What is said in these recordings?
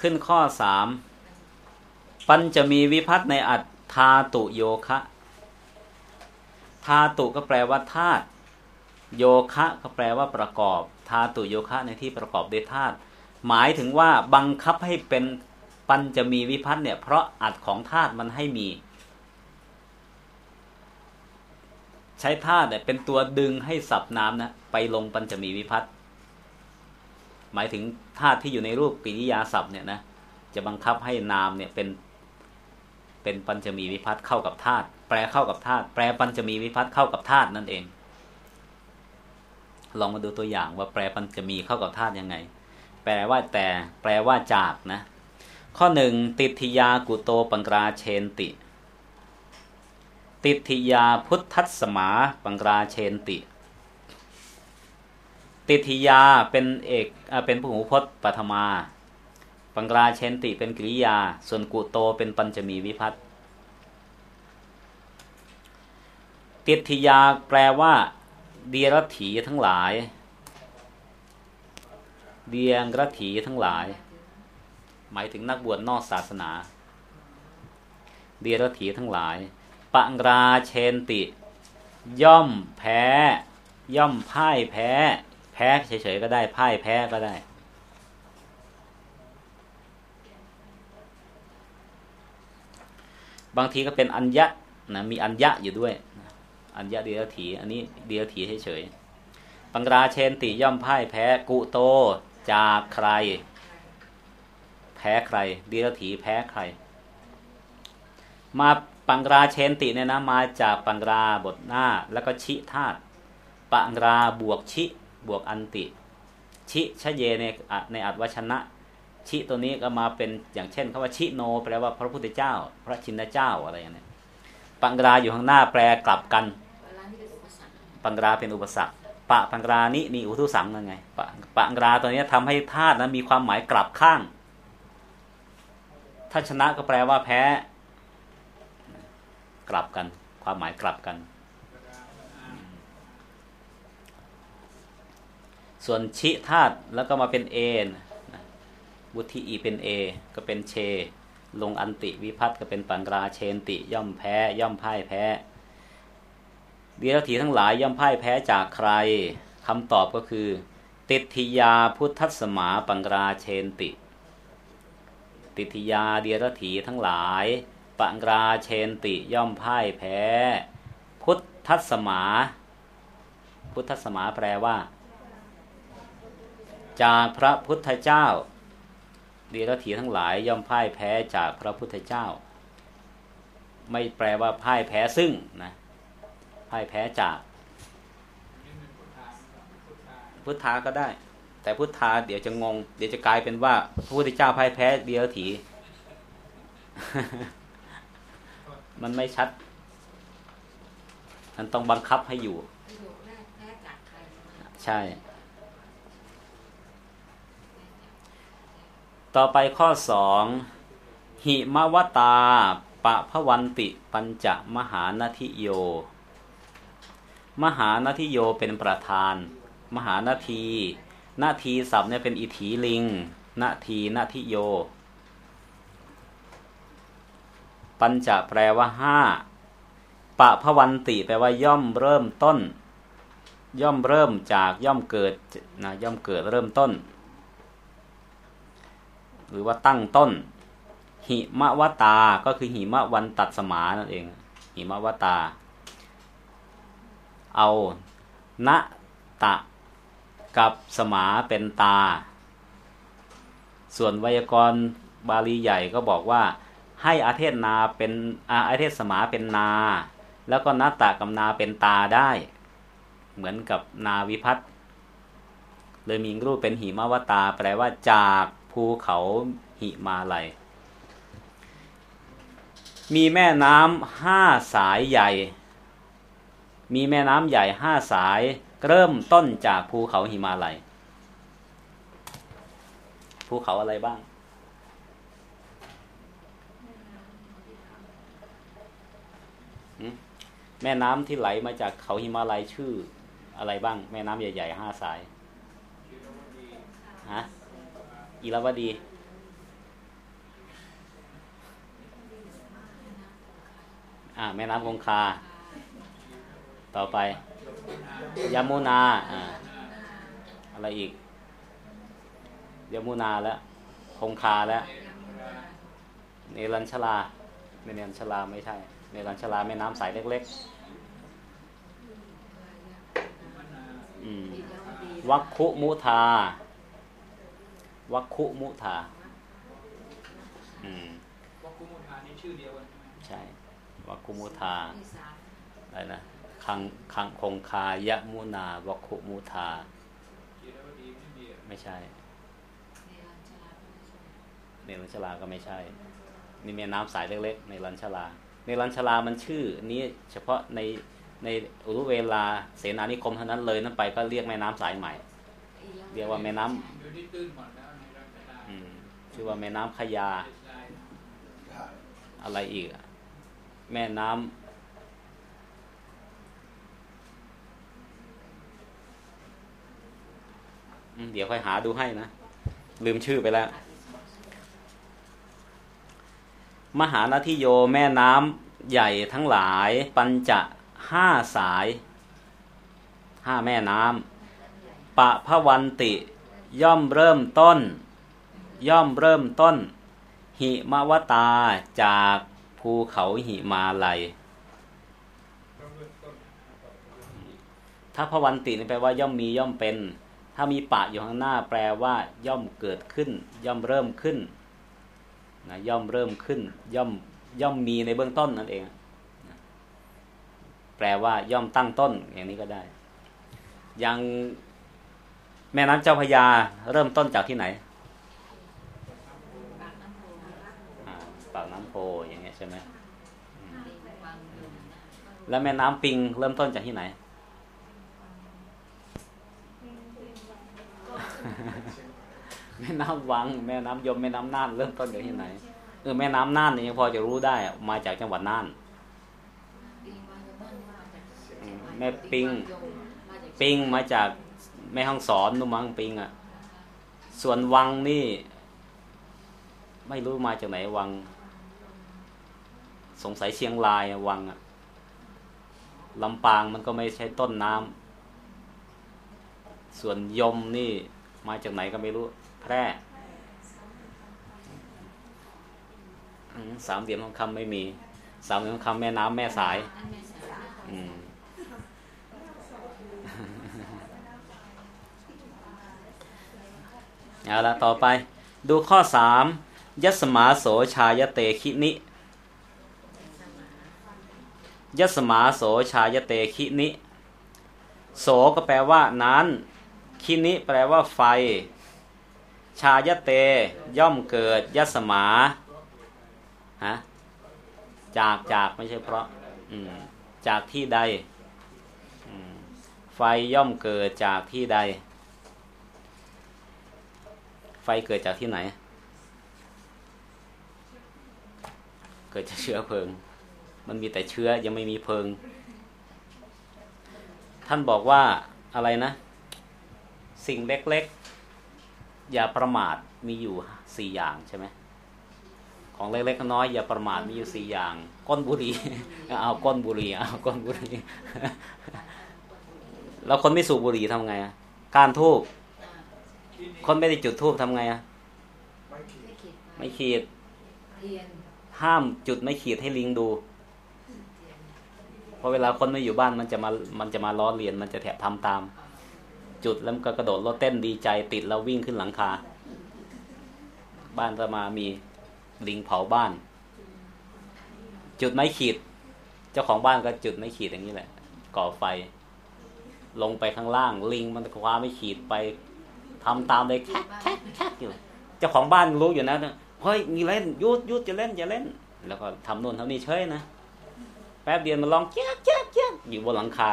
ขึ้นข้อสามปัญจะมีวิพัฒน์ในอัตธาตุโยคะธาตุก็แปลว่าธาตุโยคะก็แปลว่าประกอบธาตุโยคะในที่ประกอบด้วยธาตุหมายถึงว่าบังคับให้เป็นปัญจะมีวิพัฒน์เนี่ย เพราะอัดของธาตุมันให้มี ใช้ธาตุเนี่ยเป็นตัวดึงให้สับน้ำนะไปลงปัญจะมีวิพัฒน์ หมายถึงธาตุที่อยู่ในรูปกิริยาศัพท์เนี่ยนะจะบังคับให้นามเนี่ยเป็น เป็นปัญจมีวิพัฒน์เข้ากับธาตุแปลเข้ากับธาตุแปลปัญจมีวิพัฒน์เข้ากับธาตุนั่นเอง ลองมาดูตัวอย่างว่าแปลปัญจมีเข้ากับธาตุยังไง แปลว่าแต่ แปลว่าจากนะ ข้อหนึ่งติทยากุโตปังกราเชนติ ติทยาพุทธัสมาปังกราเชนติ ติทยาเป็นเอกเป็นผู้หูพจน์ปัทมาปังกราเชนติเป็นกริยา ส่วนกุโตเป็นปัญจมีวิพัตติทิยาแปลว่าเดียรถีทั้งหลาย เดียงรถีทั้งหลาย หมายถึงนักบวชนอกศาสนา เดียรถีทั้งหลายปังราเชนติ ย่อมแพ้ ย่อมพ่ายแพ้ พ้เฉยๆก็ได้พ่ายแพ้ก็ได้ บางทีก็เป็นอัญญะนะมีอัญญะอยู่ด้วย อัญญะเดียถี อันนี้เดียถีเฉยๆปังราเชนติย่อมพ่ายแพ้กุโตจากใคร แพ้ใคร เดียถีแพ้ใคร มาปังราเชนติเนี่ยนะมาจากปังราบทหน้า แล้วก็ชิธาตุปังราบวกชิ บวกอันติ ชิชเยในในอัตวชนะ ชิตัวนี้ก็มาเป็นอย่างเช่นคำว่าชิโน แปลว่าพระพุทธเจ้า พระชินเจ้าอะไรอย่างนี้ปังกราอยู่ข้างหน้าแปลกลับกัน ปังกราเป็นอุปสรรคปะปังกรานี้นี่อุทุสังยังไงปะปังกราตัวนี้ทำให้ธาตุนั้นมีความหมายกลับข้าง ถ้าชนะก็แปลว่าแพ้ กลับกัน ความหมายกลับกัน ส่วนชิธาตุแล้วก็มาเป็นเอนวุฒิอีเป็นเอก็เป็นเช ลงอันติวิพัตก็เป็นปังราเชนติ ย่อมแพ้ ย่อมพ่ายแพ้เดียรถีทั้งหลายย่อมพ่ายแพ้จากใครคำตอบก็คือ ติทิยาพุทธสมาปังราเชนติ ติทิยาเดียรถีทั้งหลายปังราเชนติย่อมพ่ายแพ้ พุทธสมา พุทธสมาแปลว่า จากพระพุทธเจ้าเดียรถีทั้งหลายย่อมพ่ายแพ้จากพระพุทธเจ้า ไม่แปลว่าพ่ายแพ้ซึ่งนะพ่ายแพ้จาก พุทธาก็ได้ แต่พุทธาเดี๋ยวจะงง เดี๋ยวจะกลายเป็นว่าพระพุทธเจ้าพ่ายแพ้เดียรถีมันไม่ชัดมันต้องบังคับให้อยู่ ใช่ ต่อไปข้อสองหิมวตาปะพวันติปัญจมหานาทิโย มหานาทิโยเป็นประธาน มหานาทีนาทีศัพท์เนี่ยเป็นอิถีลิงนาทีนาทิโย ปัญจะแปลว่าห้าปะพวันติแปลว่าย่อมเริ่มต้น ย่อมเริ่มจากย่อมเกิดนะย่อมเกิดเริ่มต้น หรือว่าตั้งต้น หิมะวตา ก็คือหิมะวันตัดสมานั่นเอง หิมะวตา เอาณตะกับสมาเป็นตา ส่วนไวยากรณ์บาลีใหญ่ก็บอกว่า ให้อาเทศนาเป็นอาเทศสมาเป็นนา แล้วก็นัตตะกับนาเป็นตาได้ เหมือนกับนาวิพัตเลยมีรูปเป็นหิมะวตา แปลว่าจาก ภูเขาหิมาลัย มีแม่น้ำห้าสายใหญ่ มีแม่น้ำใหญ่ห้าสายเริ่มต้นจากภูเขาหิมาลัย ภูเขาอะไรบ้าง แม่น้ำที่ไหลมาจากเขาหิมาลัยชื่ออะไรบ้าง แม่น้ำใหญ่ๆห้าสายฮะ อีลรวดี อ่า แม่น้ำคงคา ต่อไปยามูนา อ่า อะไรอีกยามูนาแล้ว คงคาแล้ว เนรัญชลาเนรัญชลาไม่ใช่ เนรัญชลาแม่น้ำสายเล็ก ๆ อืมวัคคุมุธา วัคคุมุทาอืมวัคคุมุทานี่ชื่อเดียวกันใช่ไหมใช่วัคคุมุทาอะไรนะคังคังคงคายะมุนาวัคคุมุทากีรวดีไม่มีอะไม่ใช่ในรัญชลาก็ไม่ใช่ นี่แม่น้ำสายเล็กๆในรัญชลาในรัญชลามันชื่อ นี้เฉพาะในในอุรุเวลาเสนานิคมเท่านั้นเลยนั่นไปก็เรียกแม่น้ำสายใหม่ เรียกว่าแม่น้ำ ชื่อว่าแม่น้ำขยา อะไรอีก แม่น้ำเดี๋ยวค่อยหาดูให้นะ ลืมชื่อไปแล้ว มหานาทิโยแม่น้ำใหญ่ทั้งหลาย ปัญจะห้าสายห้าแม่น้ำปะพะวันติย่อมเริ่มต้น ย่อมเริ่มต้น หิมวตาจากภูเขาหิมาลัยถ้าพวันตินแปลว่าย่อมมีย่อมเป็น ถ้ามีปะอยู่ข้างหน้าแปลว่า ย่อมเกิดขึ้น ย่อมเริ่มขึ้นนะย่อมเริ่มขึ้น ย่อมย่อมมีในเบื้องต้นนั่นเอง แปลว่าย่อมตั้งต้นอย่างนี้ก็ได้ อย่างแม่น้ำเจ้าพระยาเริ่มต้นจากที่ไหน อ่าปากน้ำ โพอย่างเงี้ยใช่ไหมอืมแล้วแม่น้ำปิงเริ่มต้นจากที่ไหน แม่น้ำวัง แม่น้ำยมแม่น้ำน่าน เริ่มต้นจากที่ไหนเออแม่น้ำน่านเนี่ยยังพอจะรู้ได้อะมาจากจังหวัดน่านอืมแม่ปิง ปิงมาจากแม่ห้องสอนนุ่มังปิงอะส่วนวังนี่ ไม่รู้มาจากไหนวัง สงสัยเชียงรายวังอะลำปางมันก็ไม่ใช่ต้นน้ำส่วนยมนี่มาจากไหนก็ไม่รู้ แพร่สามเหลี่ยมทองคำไม่มี สามเหลี่ยมทองคำแม่น้ำแม่สาย อืมเอาละต่อไป ดูข้อสามยัสมาโสชายเตคินิ ยสมาโสชายเตคินิ โสก็แปลว่านั้น คินิแปลว่าไฟ ชายเตย่อมเกิดยสมาฮะจากจากไม่ใช่เพราะจากที่ใด ไฟย่อมเกิดจากที่ใด ไฟเกิดจากที่ไหน เกิดจากเชื้อเพลิง มันมีแต่เชื้อยังไม่มีเพลิง ท่านบอกว่าอะไรนะ สิ่งเล็กๆ อย่าประมาทมีอยู่สี่อย่างใช่ไหมของเล็กๆน้อยๆอย่าประมาทมีอยู่สี่อย่าง ก้นบุหรี่เอาก้นบุหรี่เอาก้นบุหรี่แล้วคนไม่สูบบุหรี่ทำไงอะการทูบคนไม่ได้จุดทูบทำไงอะไม่ขีดห้ามจุดไม่ขีดให้ลิงดูเพราะเวลาคนไม่อยู่บ้านมันจะมามันจะมาล้อเลียนมันจะแถบทำตาม จุดแล้วก็กระโดดรถเต้นดีใจติดแล้ววิ่งขึ้นหลังคา บ้านจะมามีลิงเผาบ้าน จุดไม่ขีด เจ้าของบ้านก็จุดไม่ขีดอย่างนี้แหละ ก่อไฟ ลงไปข้างล่าง ลิงมันคว้าไม่ขีดไปทำตามเลยแคกแคกแคกอยู่เจ้าของบ้านรู้อยู่นะเฮ้ยมีเล่นยุดยุดจะเล่นจะเล่น แล้วก็ทำโน่นทำนี่เฉยนะ แป๊บเดียวมันร้องเจ๊กเจ๊กเจ๊กอยู่บนหลังคา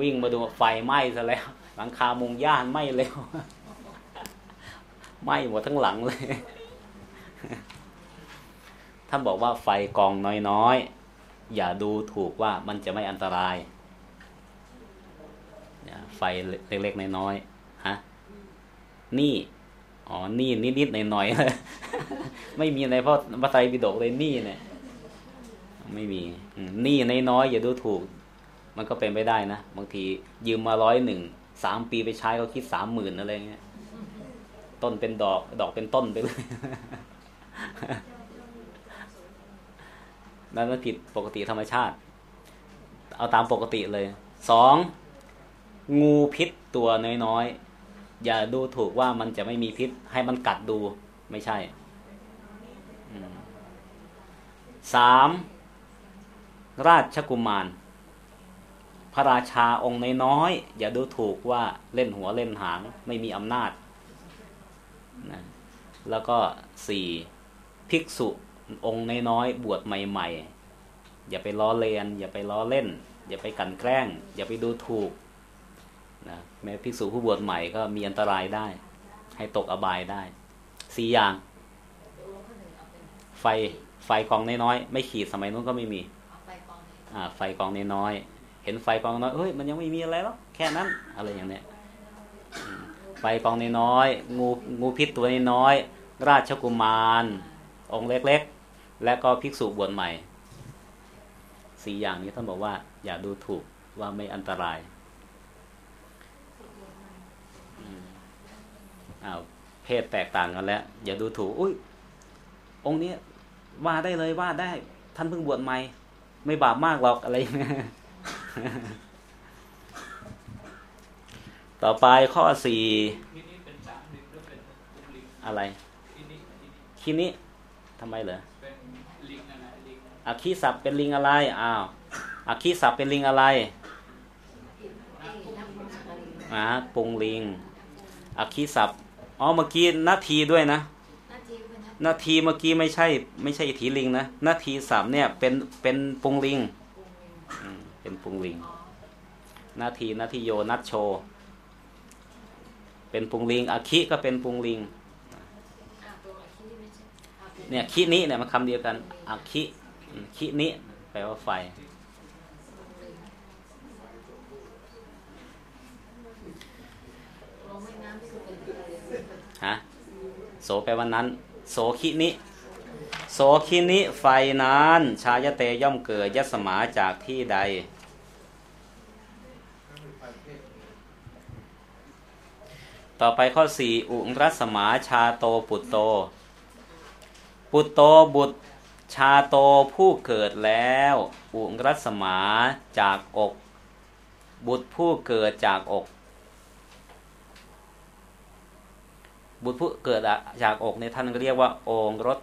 วิ่งมาดูไฟไหม้ซะแล้ว หลังคามุงย่านไหม้เร็วไหม้หมดทั้งหลังเลย ท่านบอกว่าไฟกองน้อยๆ อย่าดูถูกว่ามันจะไม่อันตรายไฟเล็กๆน้อยๆฮะนี่อ๋อนี่นิดๆหน่อยๆไม่มีในพระพระไตรปิฎกเลยนี่เนี่ย ไม่มีหนี้น้อยๆอย่าดูถูก มันก็เป็นไปได้นะบางทียืมมาร้อยหนึ่งสามปีไปใช้เขาคิดสามหมื่นอะไรเงี้ยต้นเป็นดอก ดอกเป็นต้นไปเลยนั่นมันผิดปกติธรรมชาติ เอาตามปกติเลยสองงูพิษตัวน้อยๆ อย่าดูถูกว่ามันจะไม่มีพิษ ให้มันกัดดูไม่ใช่สาม ราชกุมาร พระราชาองค์น้อยๆอย่าดูถูกว่าเล่นหัวเล่นหางไม่มีอำนาจนะแล้วก็สี่ภิกษุองค์น้อยๆบวชใหม่ๆ อย่าไปล้อเลียน อย่าไปล้อเล่น อย่าไปกันแกล้ง อย่าไปดูถูกนะแม้ภิกษุผู้บวชใหม่ก็มีอันตรายได้ ให้ตกอบายได้สี่อย่าง ไฟไฟกองน้อยๆไม่ขีดสมัยนู้นก็ไม่มี ไฟกองน้อยเห็นไฟกองน้อยเฮ้ยมันยังไม่มีอะไรหรอกแค่นั้น อะไรอย่างเนี้ยไฟกองน้อยงูงูพิษตัวน้อยราชกุมาร องค์เล็กๆ และก็ภิกษุบวชใหม่สี่อย่างนี้ท่านบอกว่า อย่าดูถูกว่าไม่อันตรายอ้าวเพศแตกต่างกันแล้ว อย่าดูถูก อุ้ยองค์นี้ว่าได้เลยว่าได้ ท่านเพิ่งบวชใหม่ ไม่บาปมากหรอกอะไรต่อไปข้อสี่อะไรคีนี้ทำไมเหรออักขีศัพท์เป็นลิงอะไรอ้าวอักขีศัพท์เป็นลิงอะไรอ่าปุงลิงอักขีศัพท์อ๋อเมื่อกี้นาทีด้วยนะ นาทีเมื่อกี้ไม่ใช่ ไม่ใช่ถีลิงนะนาทีสามเนี่ย เป็นเป็นปุงลิงเป็นปุงลิงนาทีนาทีโยนัทโช เป็นปุงลิงอาคิก็เป็นปุงลิงเนี่ยคินี้เนี่ยมันคำเดียวกันอาคิคินี้แปลว่าไฟฮะโสแปลว่านั้น โสคินิ โสคินิไฟนานชายเตย่อมเกิดยสมาจากที่ใด ต่อไปข้อสี่อุรัสมาชาโตปุตโต ปุตโตบุตรชาโตผู้เกิดแล้ว อุรัสมาจากอก บุตรผู้เกิดจากอก บุตรผู้เกิดจากอกในท่านเรียกว่าโองรส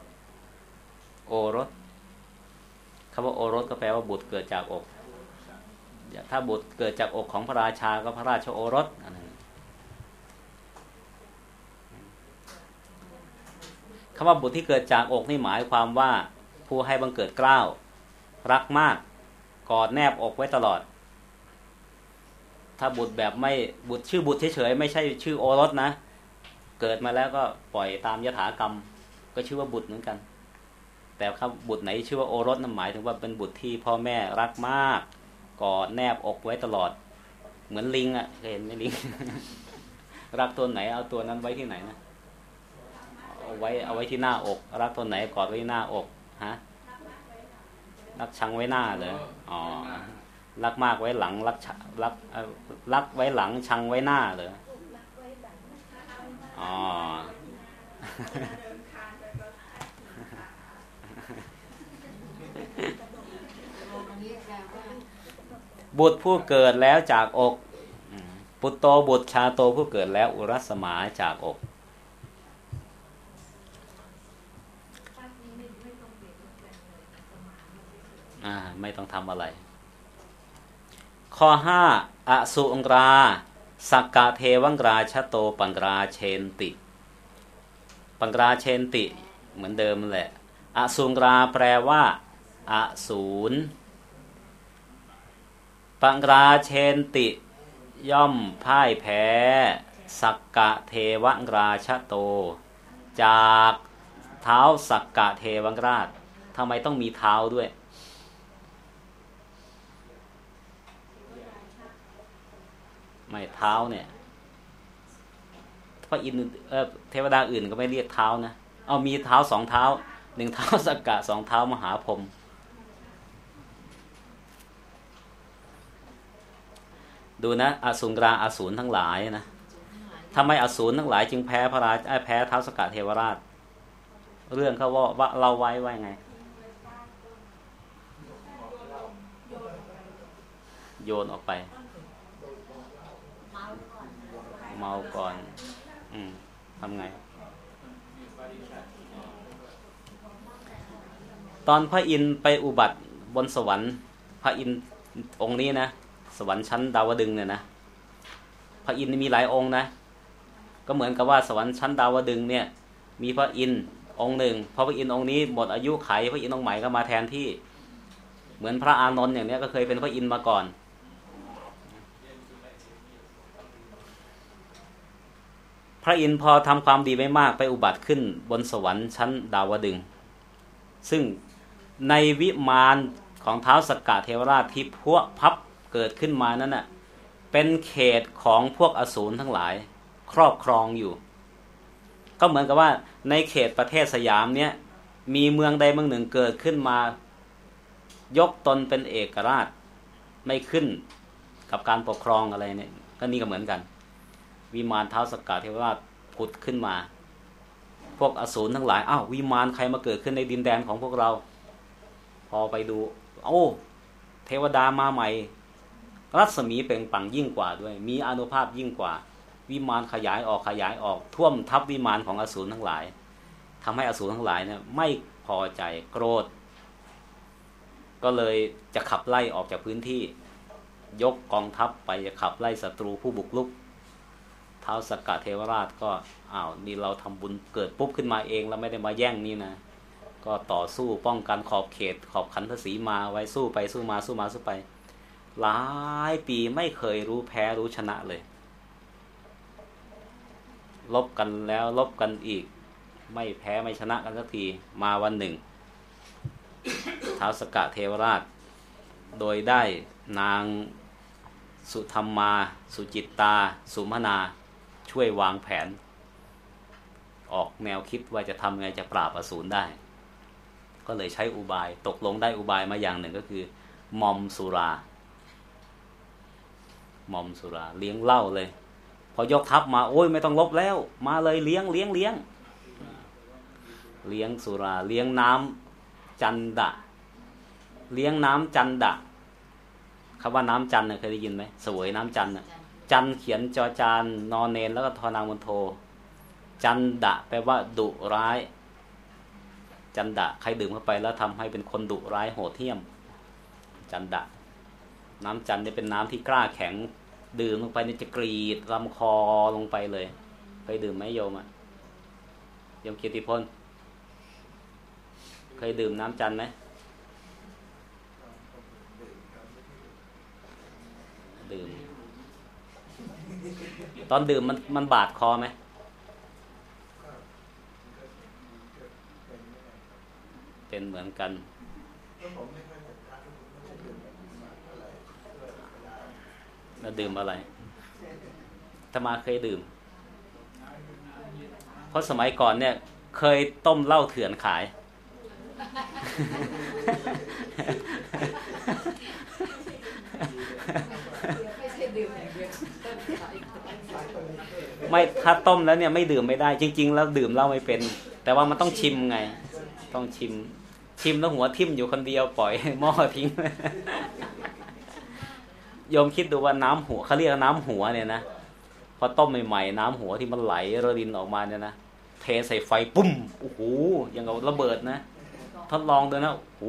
โอรสคำว่าโอรสก็แปลว่าบุตรเกิดจากอก ถ้าบุตรเกิดจากอกของพระราชาก็พระราชโอรสคำว่าบุตรที่เกิดจากอกนี่หมายความว่าผู้ให้บังเกิดกล้าว รักมาก กอดแนบอกไว้ตลอด ถ้าบุตรแบบไม่บุตรชื่อบุตรเฉยๆไม่ใช่ชื่อโอรสนะ เกิดมาแล้วก็ปล่อยตามยถากรรม ก็ชื่อว่าบุตรเหมือนกัน แต่ครับบุตรไหนชื่อว่าโอรสนั่นหมายถึงว่าเป็นบุตรที่พ่อแม่รักมากกอดแนบอกไว้ตลอด เหมือนลิงอะ่ะเคยเห็นไหมลิง รักตัวไหนเอาตัวนั้นไว้ที่ไหนนะเอาไว้เอาไว้ที่หน้าอก รักตัวไหนกอดไว้ที่หน้าอกฮะรักชังไว้หน้าเลยอ๋อรักมากไว้หลังรักรักรักไว้หลังชังไว้หน้าเลย อ๋อบุตรผู้เกิดแล้วจากอกปุตโตบุตรชาโตผู้เกิดแล้วอุรัสมาจากอก อ่า ไม่ต้องทำอะไร ข้อห้าอสุงรา สักกะเทวังราชโตปังราเชนติ ปังราเชนติ เหมือนเดิมแหละอสุงราแปลว่าอสูรปังราเชนติ ย่อมพ่ายแพ้ สักกะเทวังราชโต จากเท้าสักกะเทวังราชทำไมต้องมีเท้าด้วย ไม่เท้าเนี่ยพระอินเอเทวดาอื่นก็ไม่เรียกเท้านะเอามีเท้าสองเท้าหนึ่งเท้าสกกะสองเท้ามหาพรมดูนะอสุนราอสูรทั้งหลายนะทำไมอสูรทั้งหลายจึงแพ้พระราชแพ้เท้าสกะเทวราช เรื่องเขาว่าว่าเราไว้ไว้ไง โยนออกไป เมาก่อน อืมทำไง ตอนพระอินทร์ไปอุบัติบนสวรรค์ พระอินทร์องค์นี้นะ สวรรค์ชั้นดาวดึงเนี่ยนะ พระอินทร์มีหลายองค์นะ ก็เหมือนกับว่าสวรรค์ชั้นดาวดึงเนี่ย มีพระอินทร์องค์หนึ่งพอพระอินทร์องค์นี้หมดอายุไขพระอินทร์องค์ใหม่ก็มาแทนที่ เหมือนพระอานนท์อย่างนี้ก็เคยเป็นพระอินทร์มาก่อน พระอินทร์พอทำความดีไว้มากไปอุบัติขึ้นบนสวรรค์ชั้นดาวดึง ซึ่งในวิมานของเท้าสกกะเทวราชที่พวกพับเกิดขึ้นมานั้นน่ะเป็นเขตของพวกอสูรทั้งหลาย ครอบครองอยู่ ก็เหมือนกับว่าในเขตประเทศสยามเนี่ยมีเมืองใดเมืองหนึ่งเกิดขึ้นมา ยกตนเป็นเอกราช ไม่ขึ้นกับการปกครองอะไรเนี่ยก็นี่ก็เหมือนกัน วิมานเท้าสกกะเทวราชผุดขึ้นมา พวกอสูรทั้งหลายอ้าววิมานใครมาเกิดขึ้นในดินแดนของพวกเรา พอไปดู โอ้เทวดามาใหม่ รัศมีเปล่งปังยิ่งกว่าด้วย มีอนุภาพยิ่งกว่า วิมานขยายออกขยายออกท่วมทับวิมานของอสูรทั้งหลายทำให้อสูรทั้งหลายเนี่ยไม่พอใจโกรธ ก็เลยจะขับไล่ออกจากพื้นที่ ยกกองทัพไปจะขับไล่ศัตรูผู้บุกรุก ท้าวสกกะเทวราชก็อ้าวนี่เราทำบุญเกิดปุ๊บขึ้นมาเองแล้วไม่ได้มาแย่งนี่นะ ก็ต่อสู้ป้องกันขอบเขต ขอบขันทศีมาไว้สู้ไปสู้มาสู้มาสู้ไป หลายปีไม่เคยรู้แพ้รู้ชนะเลย ลบกันแล้วลบกันอีก ไม่แพ้ไม่ชนะกันสักทีมาวันหนึ่งท้าวสกกะเทวราช โดยได้นางสุธรรมมา สุจิตตา สุมนา ช่วยวางแผน ออกแนวคิดว่าจะทำไงจะปราบอสูรได้ ก็เลยใช้อุบายตกลงได้อุบายมาอย่างหนึ่งก็คือมอมสุรามอมสุราเลี้ยงเหล้าเลย พอยกทัพมาโอ้ยไม่ต้องลบแล้ว มาเลยเลี้ยงเลี้ยงเลี้ยง เลี้ยงสุรา เลี้ยงน้ำจันดะ เลี้ยงน้ำจันดะคำว่าน้ำจันเน่ยเคยได้ยินไหมสวยน้ำจันน่ะ จันเขียนจอจานนอนเนนแล้วก็ทอนางมนโท จันดะแปลว่า ดุร้าย จันดะใครดื่มเข้าไปแล้วทำให้เป็นคนดุร้ายโหดเหี้ยม จันดะ น้ำจันนี่เป็นน้ำที่กล้าแข็ง ดื่มลงไปนี่จะกรีดลำคอลงไปเลยเคยดื่มไหมโยมอะโยมเกียรติพลเคยดื่มน้ำจันไหมดื่ม ตอนดื่มมันมันบาดคอไหมเป็นเหมือนกันแล้วดื่มอะไรธรรมาเคยดื่ม เพราะสมัยก่อนเนี่ย เคยต้มเหล้าเถื่อนขาย ไม่ ไม่ถ้าต้มแล้วเนี่ยไม่ดื่มไม่ได้ จริง ๆ แล้วดื่มเหล้าไม่เป็น แต่ว่ามันต้องชิมไง ต้องชิม ชิมแล้วหัวทิ่มอยู่คนเดียวปล่อยหม้อทิ้งโยมคิดดูว่าน้ำหัวเขาเรียกน้ำหัวเนี่ยนะพอต้มใหม่ๆน้ำหัวที่มันไหลระดินออกมาเนี่ยนะเทใส่ไฟปุ้มโอ้โหยังกับระเบิดนะทดลองดูนะโอ้โห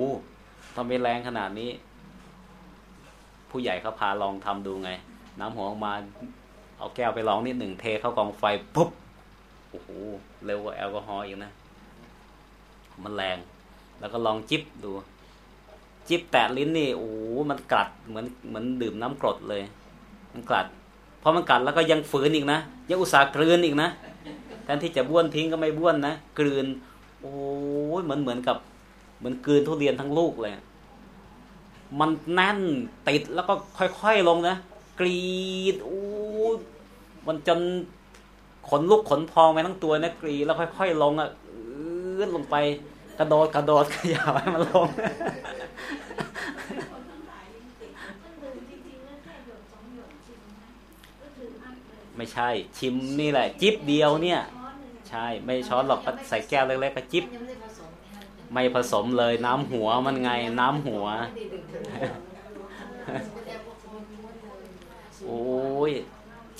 ทำไมแรงขนาดนี้ ผู้ใหญ่เขาพาลองทำดูไง น้ำหัวออกมา เอาแก้วไปลองนิดหนึ่งเทเข้ากองไฟปุ๊บโอ้โหเร็วกว่าแอลกอฮอล์อีกนะ มันแรง แล้วก็ลองจิบดู จิบแตะลิ้นนี่โอ้มันกัดเหมือนเหมือนดื่มน้ำกรดเลย มันกัดพอมันกัดแล้วก็ยังฝืนอีกนะยังอุตส่าห์กลืนอีกนะแทนที่จะบ้วนทิ้งก็ไม่บ้วนนะกลืน โอ้ยเหมือนเหมือนกับ เหมือนกลืนทุเรียนทั้งลูกเลย มันแน่นติดแล้วก็ค่อยๆลงนะ กรีดโอ้มันจนขนลุกขนพองไปทั้งตัวนะกรีดแล้วค่อยๆลงอะอื้อลงไป กระโดดกระโดดขยับให้มันลงไม่ใช่ ชิมนี่แหละ จิบเดียวเนี่ย ใช่ ไม่ช้อนหรอกใส่แก้วเล็กๆก็จิบไม่ผสมเลยน้ำหัวมันไงน้ำหัว โอ้ย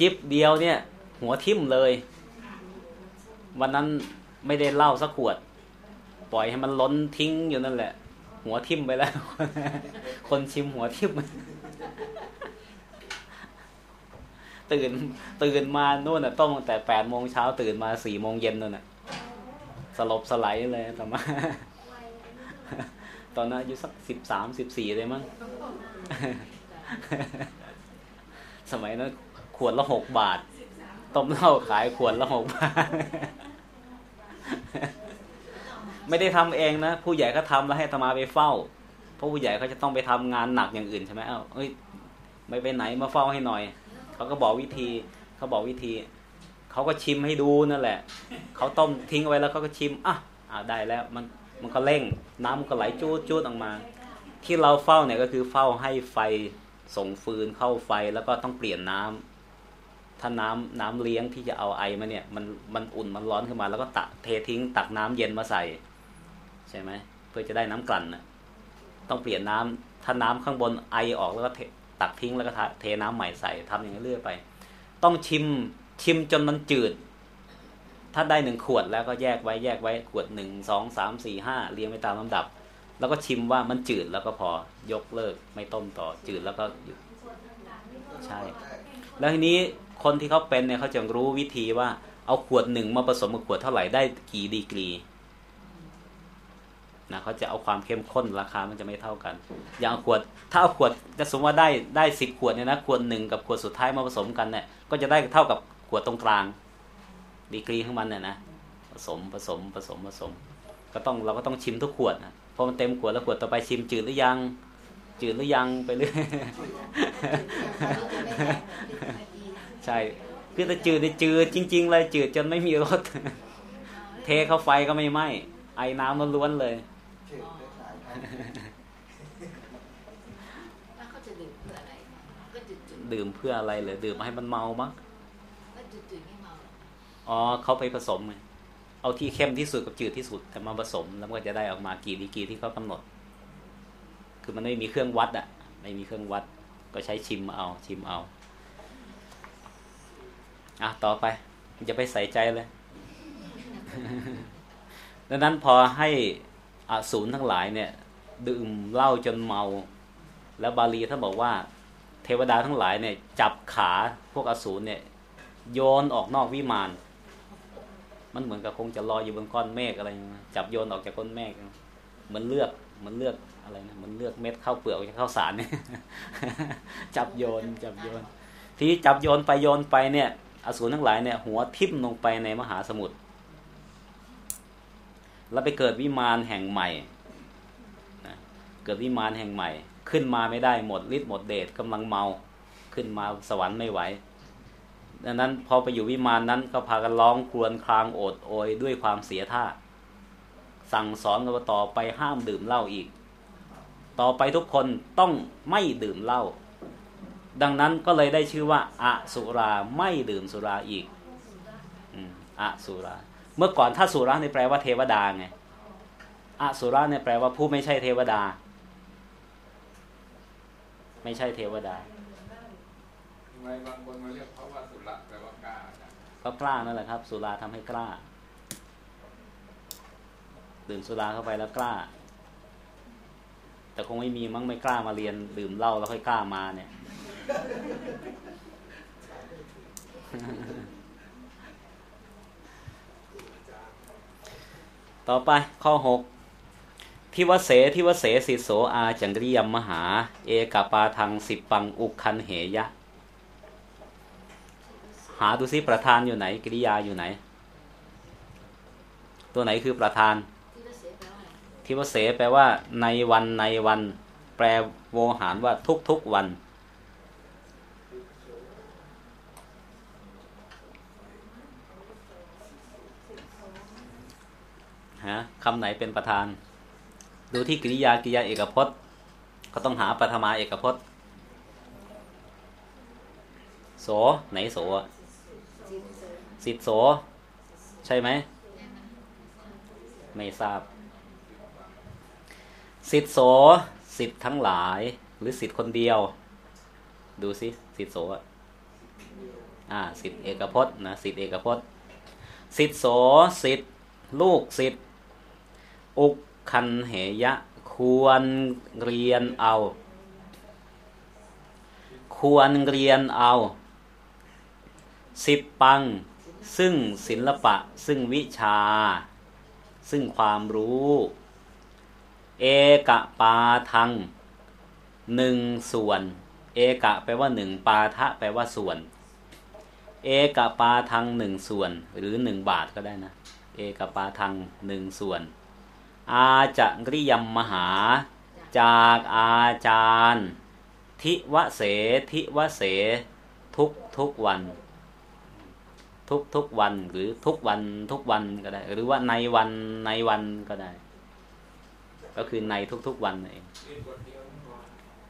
จิบเดียวเนี่ย หัวทิ่มเลย วันนั้นไม่ได้เหล้าสักขวด ปล่อยให้มันล้นทิ้งอยู่นั่นแหละ หัวทิ่มไปแล้ว คนชิมหัวทิ่มตื่นตื่นมาโน่นน่ะต้องแต่แปดโมงเช้าตื่นมาสี่โมงเย็นนู่นน่ะ สลบสไลด์เลยแต่มาตอนนั้นอายุสักสิบสามสิบสี่เลยมั้ง สมัยนั้นขวดละหกบาท ต้มเหล้าขายขวดละหกบาท ไม่ได้ทำเองนะ ผู้ใหญ่ก็ทำแล้วให้อาตมาไปเฝ้า เพราะผู้ใหญ่เขาจะต้องไปทำงานหนักอย่างอื่นใช่ไหมเอ้าเอ้ย ไม่ไปไหนมาเฝ้าให้หน่อย เขาก็บอกวิธี เขาบอกวิธี เขาก็ชิมให้ดูนั่นแหละ เขาต้มทิ้งเอาไว้แล้วเขาก็ชิม อะอ่าได้แล้ว มัน มันก็เร่ง น้ำมันก็ไหลจูดจูดออกมา ที่เราเฝ้าเนี่ยก็คือเฝ้าให้ไฟ ส่งฟืนเข้าไฟแล้วก็ต้องเปลี่ยนน้ำถ้าน้ำน้ำเลี้ยงที่จะเอาไอมาเนี่ย มันมันอุ่นมันร้อนขึ้นมา แล้วก็ตักเททิ้ง ตักน้ำเย็นมาใส่ ใช่ไหมเพื่อจะได้น้ำกลั่นน่ะต้องเปลี่ยนน้ำถ้าน้ำข้างบนไอออกแล้วก็เทตักทิ้งแล้วก็เทน้ำใหม่ใส่ทำอย่างนี้เรื่อยไป ต้องชิมชิมจนมันจืด ถ้าได้หนึ่งขวดแล้วก็แยกไว้แยกไว้ขวดหนึ่งสองสามสี่ห้าเรียงไปตามลำดับ แล้วก็ชิมว่ามันจืดแล้วก็พอยกเลิกไม่ต้มต่อจืดแล้วก็หยุดใช่ แล้วทีนี้คนที่เขาเป็นเนี่ยเขาจะรู้วิธีว่า เอาขวดหนึ่งมาผสมกับขวดเท่าไหร่ได้กี่ดีกรีนะเขาจะเอาความเข้มข้นราคามันจะไม่เท่ากัน อย่างขวด ถ้าเอาขวดจะสมมติว่าได้ได้สิบขวดเนี่ยนะขวดหนึ่งกับขวดสุดท้ายมาผสมกันเนี่ยก็จะได้เท่ากับขวดตรงกลาง ดีกรีของมันเนี่ยนะผสมผสมผสมผสม ก็ต้องเราก็ต้องชิมทุกขวดนะ อมันเต็มขวดแล้วขวดต่อไปชิมจืดหรือยัง จืดหรือยังไปเรื่อยใช่คือถ้าจืดนี่จืดจริง ๆ เลยจืดจนไม่มีรสเทเข้าไฟก็ไม่ไหม้ไอ้น้ำล้วนๆเลยแล้วเขาจะดื่มเพื่ออะไรก็จืดดื่มเพื่ออะไรเลยดื่มมาให้มันเมามั้งๆก็จืดๆไม่เมาหรอกอ๋อเขาไปผสมไง เอาที่เข้มที่สุดกับจืดที่สุดแต่มาผสมแล้วมันก็จะได้ออกมากี่ดีกรีที่เขากำหนด คือมันไม่มีเครื่องวัดอะไม่มีเครื่องวัด ก็ใช้ชิมเอาชิมเอาอะต่อไปอย่าไปใส่ใจเลยดังนั้นพอให้อสูรทั้งหลายเนี่ย ดื่มเหล้าจนเมา แล้วบาลีท่านบอกว่า เทวดาทั้งหลายเนี่ย จับขาพวกอสูรเนี่ย โยนออกนอกวิมาน มันเหมือนกับคงจะลอยอยู่บนก้อนเมฆอะไรอย่างเงี้ยจับโยนออกจากก้อนเมฆเหมือนเลือกเหมือนเลือกอะไรนะเหมือนเลือกเม็ดข้าวเปลือกจากข้าวสารเนี่ยจับโยนจับโยน ทีจับโยนไปโยนไปเนี่ย อสูรทั้งหลายเนี่ย หัวทิ่มลงไปในมหาสมุทรแล้วไปเกิดวิมานแห่งใหม่นะเกิดวิมานแห่งใหม่ ขึ้นมาไม่ได้หมดฤทธิ์หมดเดชกำลังเมา ขึ้นมาสวรรค์ไม่ไหว ดังนั้นพอไปอยู่วิมานนั้นก็พากันร้องครวญครางโอดโอยด้วยความเสียท่า สั่งสอนกันต่อไปห้ามดื่มเหล้าอีก ต่อไปทุกคนต้องไม่ดื่มเหล้าดังนั้นก็เลยได้ชื่อว่าอสุราไม่ดื่มสุราอีกอืมอสุรา เมื่อก่อนถ้าสุราเนี่ยแปลว่าเทวดาไงอะสุราเนี่ยแปลว่าผู้ไม่ใช่เทวดา ไม่ใช่เทวดา ไมบางคนมาเรียกเขาว่าสุระแปลว่ากล้าก็กล้านั่นแหละครับ สุราทำให้กล้า ดื่มสุราเข้าไปแล้วกล้า แต่คงไม่มีมั้งไม่กล้ามาเรียน ดื่มเหล้าแล้วค่อยกล้ามาเนี่ยต่อไปข้อหกทิวเสทิวเสสิโสอาจังริยมมหา เอกปาทังสิปังอุคันเหยะ หาดูซิประธานอยู่ไหน กริยาอยู่ไหน ตัวไหนคือประธานที่เราเสียแปลว่าอะไรทิวเสแปลว่า ในวันในวัน แปลโวหารว่าทุกทุกวัน ฮะคำไหนเป็นประธาน ดูที่กริยากริยาเอกพจน์ ก็ต้องหาปฐมาเอกพจน์ โส ไหนโสอะ สิทธิโส ใช่ไหม ไม่ทราบ สิทธิโส สิทธ์ทั้งหลาย หรือสิทธิ์คนเดียว ดูสิสิทธิโสอะอ่า สิทธิเอกพจน์นะสิทธิเอกพจน์ สิทธิโส สิทธิลูกสิทธิอุกคันเหยะ ควรเรียนเอา ควรเรียนเอา สิบปัง ซึ่งศิลปะ ซึ่งวิชา ซึ่งความรู้ เอกปาทังหนึ่งส่วน เอกะแปลว่าหนึ่งปาทะแปลว่าส่วน เอกปาทังหนึ่งส่วน หรือหนึ่งบาทก็ได้นะ เอกปาทังหนึ่งส่วน อาจะริยมมหา จากอาจารย์ ทิวเสทิวเส ทุกทุกวัน ทุกทุกวันหรือทุกวันทุกวันก็ได้ หรือว่าในวันในวันก็ได้ ก็คือในทุกๆวันนั่นเอง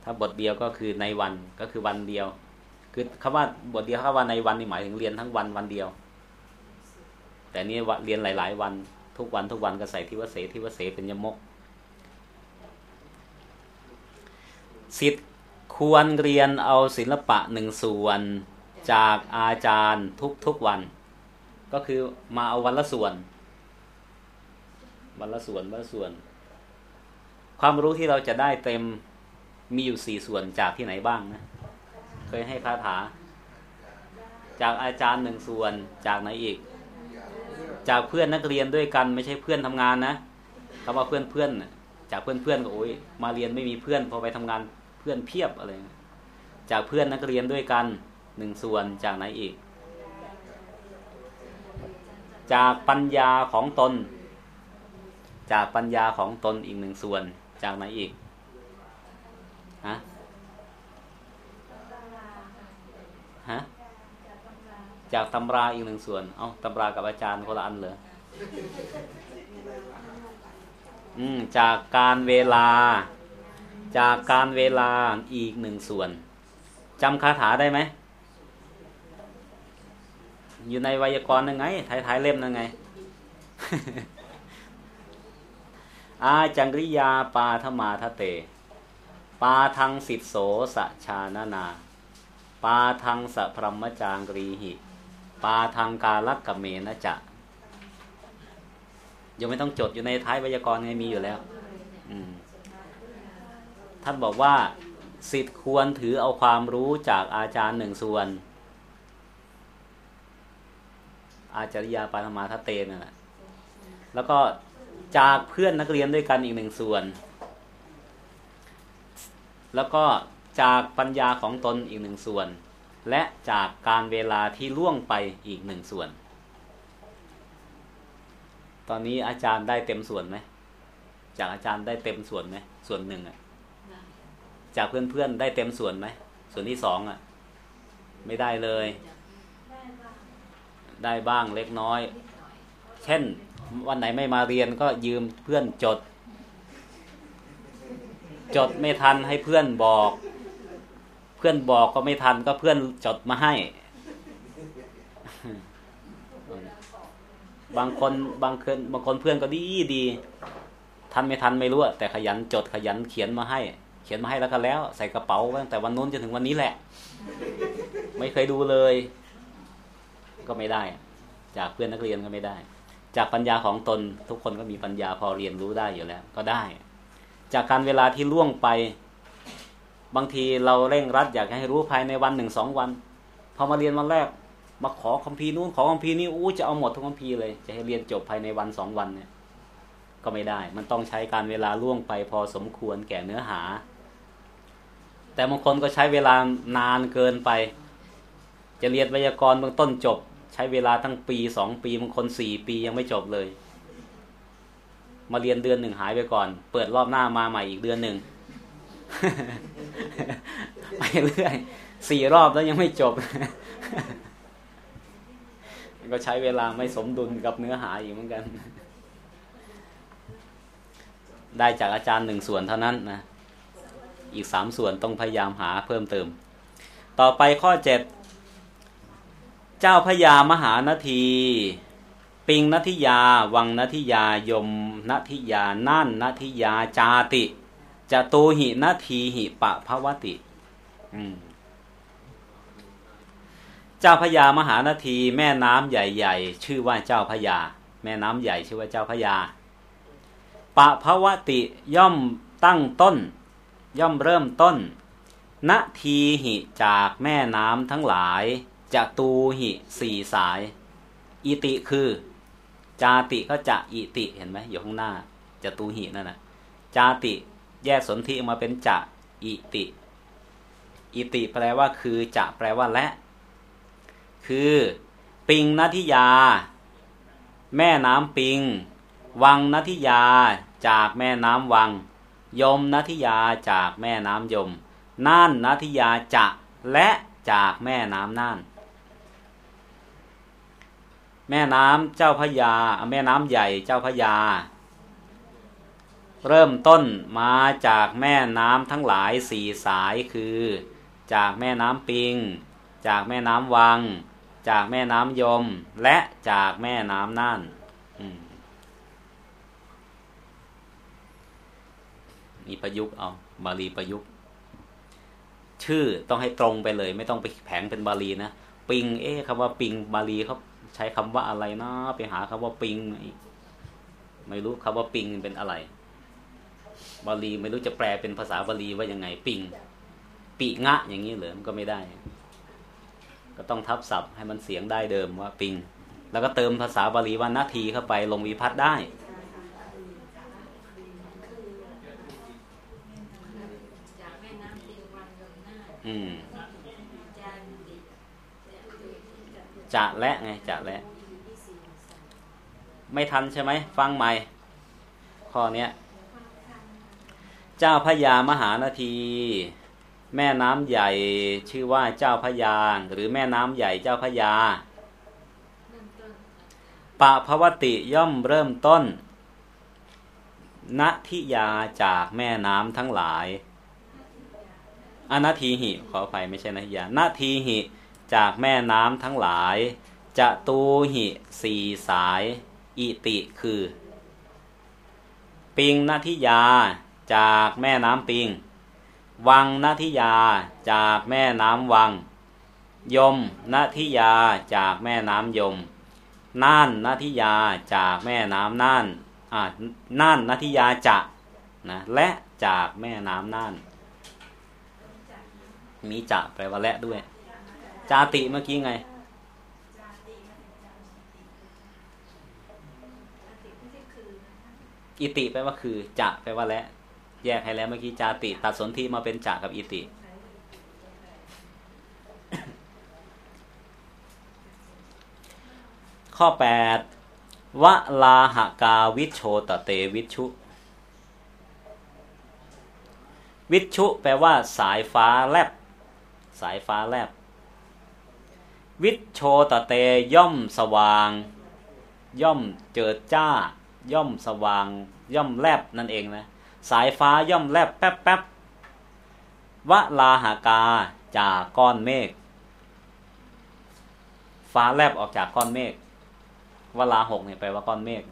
ถ้าบทเดียวก็คือในวันก็คือวันเดียว คือคำว่าบทเดียวคำว่าในวันนี่หมายถึงเรียนทั้งวันวันเดียว แต่นี่เรียนหลาย ๆ วัน ทุกวันทุกวันก็ใส่ทิวเสทิวเสเป็นยมกสิทธิ์ควรเรียนเอาศิลปะหนึ่งส่วน จากอาจารย์ทุกๆวัน ก็คือมาเอาวันละส่วน วันละส่วนวันละส่วน ความรู้ที่เราจะได้เต็มมีอยู่สี่ส่วนจากที่ไหนบ้างนะ เคยให้คาถา จากอาจารย์หนึ่งส่วนจากไหนอีก จากเพื่อนนักเรียนด้วยกัน ไม่ใช่เพื่อนทำงานนะคำว่าเพื่อนเพื่อนจากเพื่อนเพื่อนก็โอ้ยมาเรียนไม่มีเพื่อนพอไปทำงานเพื่อนเพียบอะไร จากเพื่อนนักเรียนด้วยกัน หนึ่งส่วนจากไหนอีก จากปัญญาของตน จากปัญญาของตนอีกหนึ่งส่วนจากไหนอีกฮะฮะจากตำราอีกหนึ่งส่วน เอาตำรากับอาจารย์คนละอันเหรออืมจากการเวลา จากการเวลาอีกหนึ่งส่วนจำคาถาได้ไหม อยู่ในไวยากรณ์ยังไงท้ายๆเล่มยังไง อาจังริยาปาธมาทะเต ปาทังสิทโสสะชานานา ปาทังสะพรหมจางรีหิ ปาทังกาลักกเมนะจะยังไม่ต้องจดอยู่ในท้ายไวยากรณ์ไงมีอยู่แล้ว อืมท่านบอกว่าสิทธิ์ควรถือเอาความรู้จากอาจารย์หนึ่งส่วน อาจาริยาปาธมาทะเตนั่นแหละแล้วก็จากเพื่อนนักเรียนด้วยกันอีกหนึ่งส่วน แล้วก็จากปัญญาของตนอีกหนึ่งส่วน และจากการเวลาที่ล่วงไปอีกหนึ่งส่วน ตอนนี้อาจารย์ได้เต็มส่วนไหมจากอาจารย์ได้เต็มส่วนไหมส่วนหนึ่งอะจากเพื่อนๆได้เต็มส่วนไหมส่วนที่สองอะไม่ได้เลย ได้บ้างเล็กน้อยนิดหน่อย เช่น วันไหนไม่มาเรียนก็ยืมเพื่อนจด จดไม่ทันให้เพื่อนบอก เพื่อนบอกก็ไม่ทันก็เพื่อนจดมาให้ บางคนบางคนบางคนเพื่อนก็ดีดีทันไม่ทันไม่รู้อะแต่ขยันจดขยันเขียนมาให้ เขียนมาให้แล้วก็แล้ว ใส่กระเป๋าไว้ตั้งแต่วันนู้นจนถึงวันนี้แหละ ไม่เคยดูเลย ก็ไม่ได้ จากเพื่อนนักเรียนก็ไม่ได้ จากปัญญาของตนทุกคนก็มีปัญญาพอเรียนรู้ได้อยู่แล้ว ก็ได้ จากการเวลาที่ล่วงไป บางทีเราเร่งรัดอยากให้รู้ภายในวันหนึ่งสองวันพอมาเรียนวันแรก มาขอคัมภีร์นู้นขอคัมภีร์นี้อู้จะเอาหมดทุกคัมภีร์เลย จะให้เรียนจบภายในวันสองวันเนี่ยก็ไม่ได้ มันต้องใช้การเวลาล่วงไปพอสมควรแก่เนื้อหา แต่บางคนก็ใช้เวลานานเกินไป จะเรียนไวยากรณ์เบื้องต้นจบ ใช้เวลาตั้งปีสองปีบางคนสี่ปียังไม่จบเลย มาเรียนเดือนหนึ่งหายไปก่อน เปิดรอบหน้ามาใหม่อีกเดือนหนึ่งไปเรื่อยสี่รอบแล้วยังไม่จบ ก็ใช้เวลาไม่สมดุลกับเนื้อหาอยู่เหมือนกัน ได้จากอาจารย์หนึ่งส่วนเท่านั้นนะ อีกสามส่วนต้องพยายามหาเพิ่มเติม ต่อไปข้อเจ็ด เจ้าพญามหานาที ปิงนัทิยา วังนัทิยายมนัทิยานั่นนัทิยาจาติจะตูหินาทีหิปะภวติอืมเจ้าพญามหานาทีแม่น้ำใหญ่ ๆ ชื่อว่าเจ้าพญาแม่น้ำใหญ่ชื่อว่าเจ้าพญาปะภวติย่อมตั้งต้น ย่อมเริ่มต้นนาทีหิจากแม่น้ำทั้งหลาย จะตูหิสี่สาย อิติคือ จาติก็จะอิติเห็นไหมอยู่ข้างหน้า จะตูหินั่นนะจาติแยกสนธิมาเป็นจะอิติ อิติแปลว่าคือจะแปลว่าและ คือ ปิงนัทิยา แม่น้ำปิง วังนัทิยาจากแม่น้ำวัง ยมนัทิยาจากแม่น้ำยม น่านนัทิยาจะและจากแม่น้ำน่าน แม่น้ำเจ้าพยา แม่น้ำใหญ่เจ้าพยา เริ่มต้นมาจากแม่น้ำทั้งหลายสี่สายคือ จากแม่น้ำปิง จากแม่น้ำวัง จากแม่น้ำยม และจากแม่น้ำน่านมีประยุกต์เอาบาลีประยุกต์ ชื่อต้องให้ตรงไปเลย ไม่ต้องไปแผงเป็นบาลีนะ ปิง เอ๊ะคำว่าปิงบาลีเขา ช้คำว่าอะไรนะไปหาคำว่าปิงไม่รู้คำว่าปิงเป็นอะไรบาลีไม่รู้จะแปลเป็นภาษาบาลีว่ายังไง ปิงปีงะ อย่างนี้เหรอมันก็ไม่ได้ ก็ต้องทับศัพท์ให้มันเสียงได้เดิมว่าปิง แล้วก็เติมภาษาบาลีว่านาทีเข้าไปลงวิพัฒน์ได้ อืม จะและไงจะและ ไม่ทันใช่ไหมฟังใหม่ข้อเนี้ยเจ้าพญามหานาที แม่น้ำใหญ่ชื่อว่าเจ้าพญาหรือแม่น้ำใหญ่เจ้าพญาปะภวติย่อมเริ่มต้นณทิยาจากแม่น้ำทั้งหลายอนาทีหิ ขออภัยไม่ใช่นาทียานาทีหิ จากแม่น้ำทั้งหลาย จะตูหิสี่สาย อิติคือ ปิงนาทิยาจากแม่น้ำปิง วังนาทิยาจากแม่น้ำวัง ยมนาทิยาจากแม่น้ำยม น่านนาทิยาจากแม่น้ำน่านอ่าน่านนาทิยาจะนะและจากแม่น้ำน่าน มีจะแปลว่าและด้วย จาติเมื่อกี้ไง อิติแปลว่าคือจะแปลว่าและ แยกให้แล้วเมื่อกี้จาติ ตัดสนธิมาเป็นจะกับอิติข้อ 8วะลาหกาวิชโชตเตวิชุ วิชุ แปลว่า สายฟ้าแลบ สายฟ้าแลบ วิชโชตเตย่อมสว่าง ย่อมเจิดจ้า ย่อมสว่าง ย่อมแลบนั่นเองนะ สายฟ้าย่อมแลบแป๊บแป๊บวลาหากาจากก้อนเมฆฟ้าแลบออกจากก้อนเมฆวลาหกเนี่ยแปลว่าก้อนเมฆ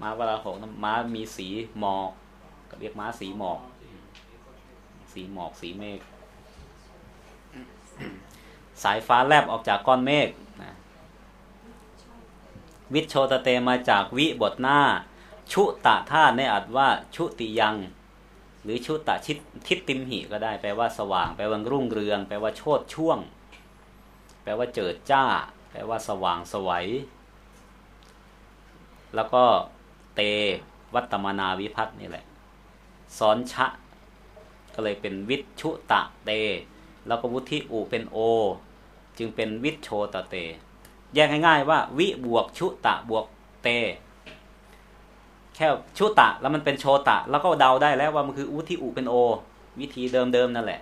ม้าเวลาหกม้ามีสีหมอกเรียกม้าสีหมอก สีหมอกสีเมฆสายฟ้าแลบออกจากก้อนเมฆนะวิชโชตเตมาจากวิบทหน้า ชุตะท่าในอัดว่าชุติยัง หรือชุตะชิตทิติมหิก็ได้แปลว่าสว่าง แปลว่ารุ่งเรือง แปลว่าโชดช่วง แปลว่าเจิดจ้า แปลว่าสว่างสวัย แล้วก็เตวัตมนาวิพัฒนี่แหละสอนชะ ก็เลยเป็นวิชุตะเต แล้วก็วุธิอุเป็นโอ จึงเป็นวิชโชตะเต แยกง่ายๆว่า วิบวกชุตะบวกเต แค่ชุตะแล้วมันเป็นโชตะ แล้วก็เดาได้แล้วว่ามันคืออุทิอุเป็นโอ วิธีเดิมๆนั่นแหละ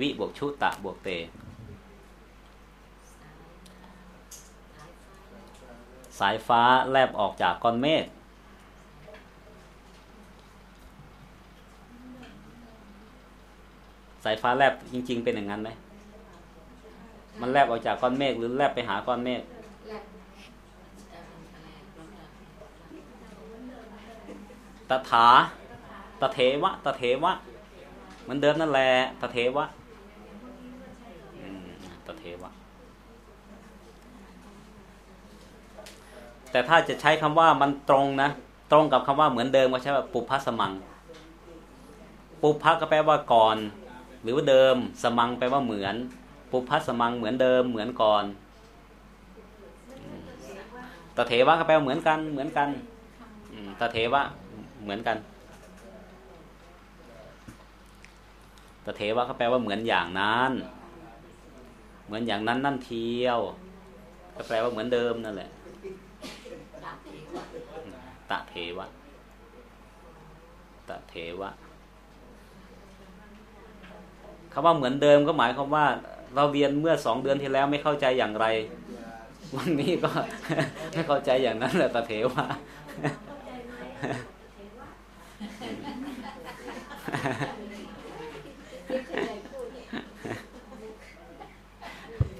วิบวกชุตะบวกเต สายฟ้าแลบออกจากก้อนเมฆ สายฟ้าแลบจริง ๆ เป็นอย่างนั้นไหมมันแลบออกจากก้อนเมฆหรือแลบไปหาก้อนเมฆแลบเอ่ออะไรรถอะตถาตเถวะตเถวะเหมือนเดิมนั่นแหละตเถวะอืมตเถวะ แต่ถ้าจะใช้คำว่ามันตรงนะ ตรงกับคำว่าเหมือนเดิมก็ใช้ว่าปุพพสมัง ปุพพะก็แปลว่าก่อน หรือว่าเดิม สมังแปลว่าเหมือน ปุพพสมังเหมือนเดิมเหมือนก่อนอืมตเถวะก็แปลว่าเหมือนกันเหมือนกันอืมตเถวะเหมือนกันตเถวะก็แปลว่าเหมือนอย่างนั้น เหมือนอย่างนั้นนั่นเทียว ก็แปลว่าเหมือนเดิมนั่นแหละตาเทวะตะเถวะตะเถวะ คำว่าเหมือนเดิมก็หมายความว่า เราเรียนเมื่อสองเดือนที่แล้วไม่เข้าใจอย่างไร วันนี้ก็ไม่เข้าใจอย่างนั้นแหละตะเถวะ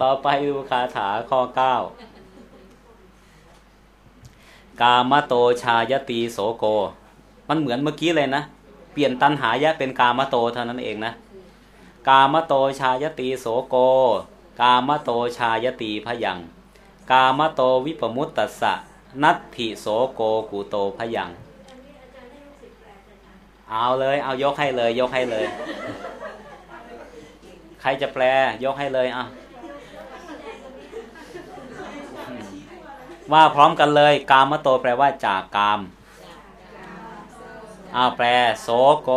ต่อไปดูคาถาข้อเก้ากามโตชายตีโสโก มันเหมือนเมื่อกี้เลยนะ เปลี่ยนตันหายะเป็นกามโตเท่านั้นเองนะ กามโตชายตีโสโก กามโตชายตีพยัง กามโตวิปมุตตสสะ นัตถิโสโกกุโตพยัง เอาเลย เอายกให้เลย ยกให้เลย ใครจะแปล ยกให้เลยอะว่าพร้อมกันเลย กามโตแปลว่าจากกามอ้าวแปล โสโก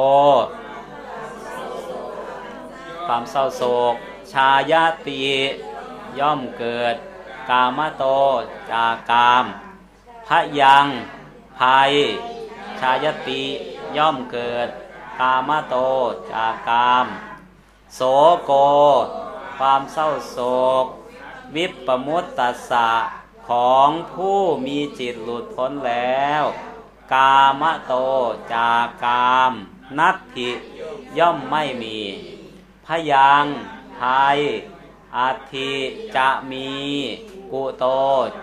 ความเศร้าโศก ชายาติ ย่อมเกิด กามโต จากกามพะยังภัย ชายติ ย่อมเกิด กามโต จากกาม โสโก ความเศร้าโศก วิปปมุตตสสะของผู้มีจิตหลุดพ้นแล้ว กามโตจากกาม นัตถิย่อมไม่มี พยังภัยอาทิจะมีกุโต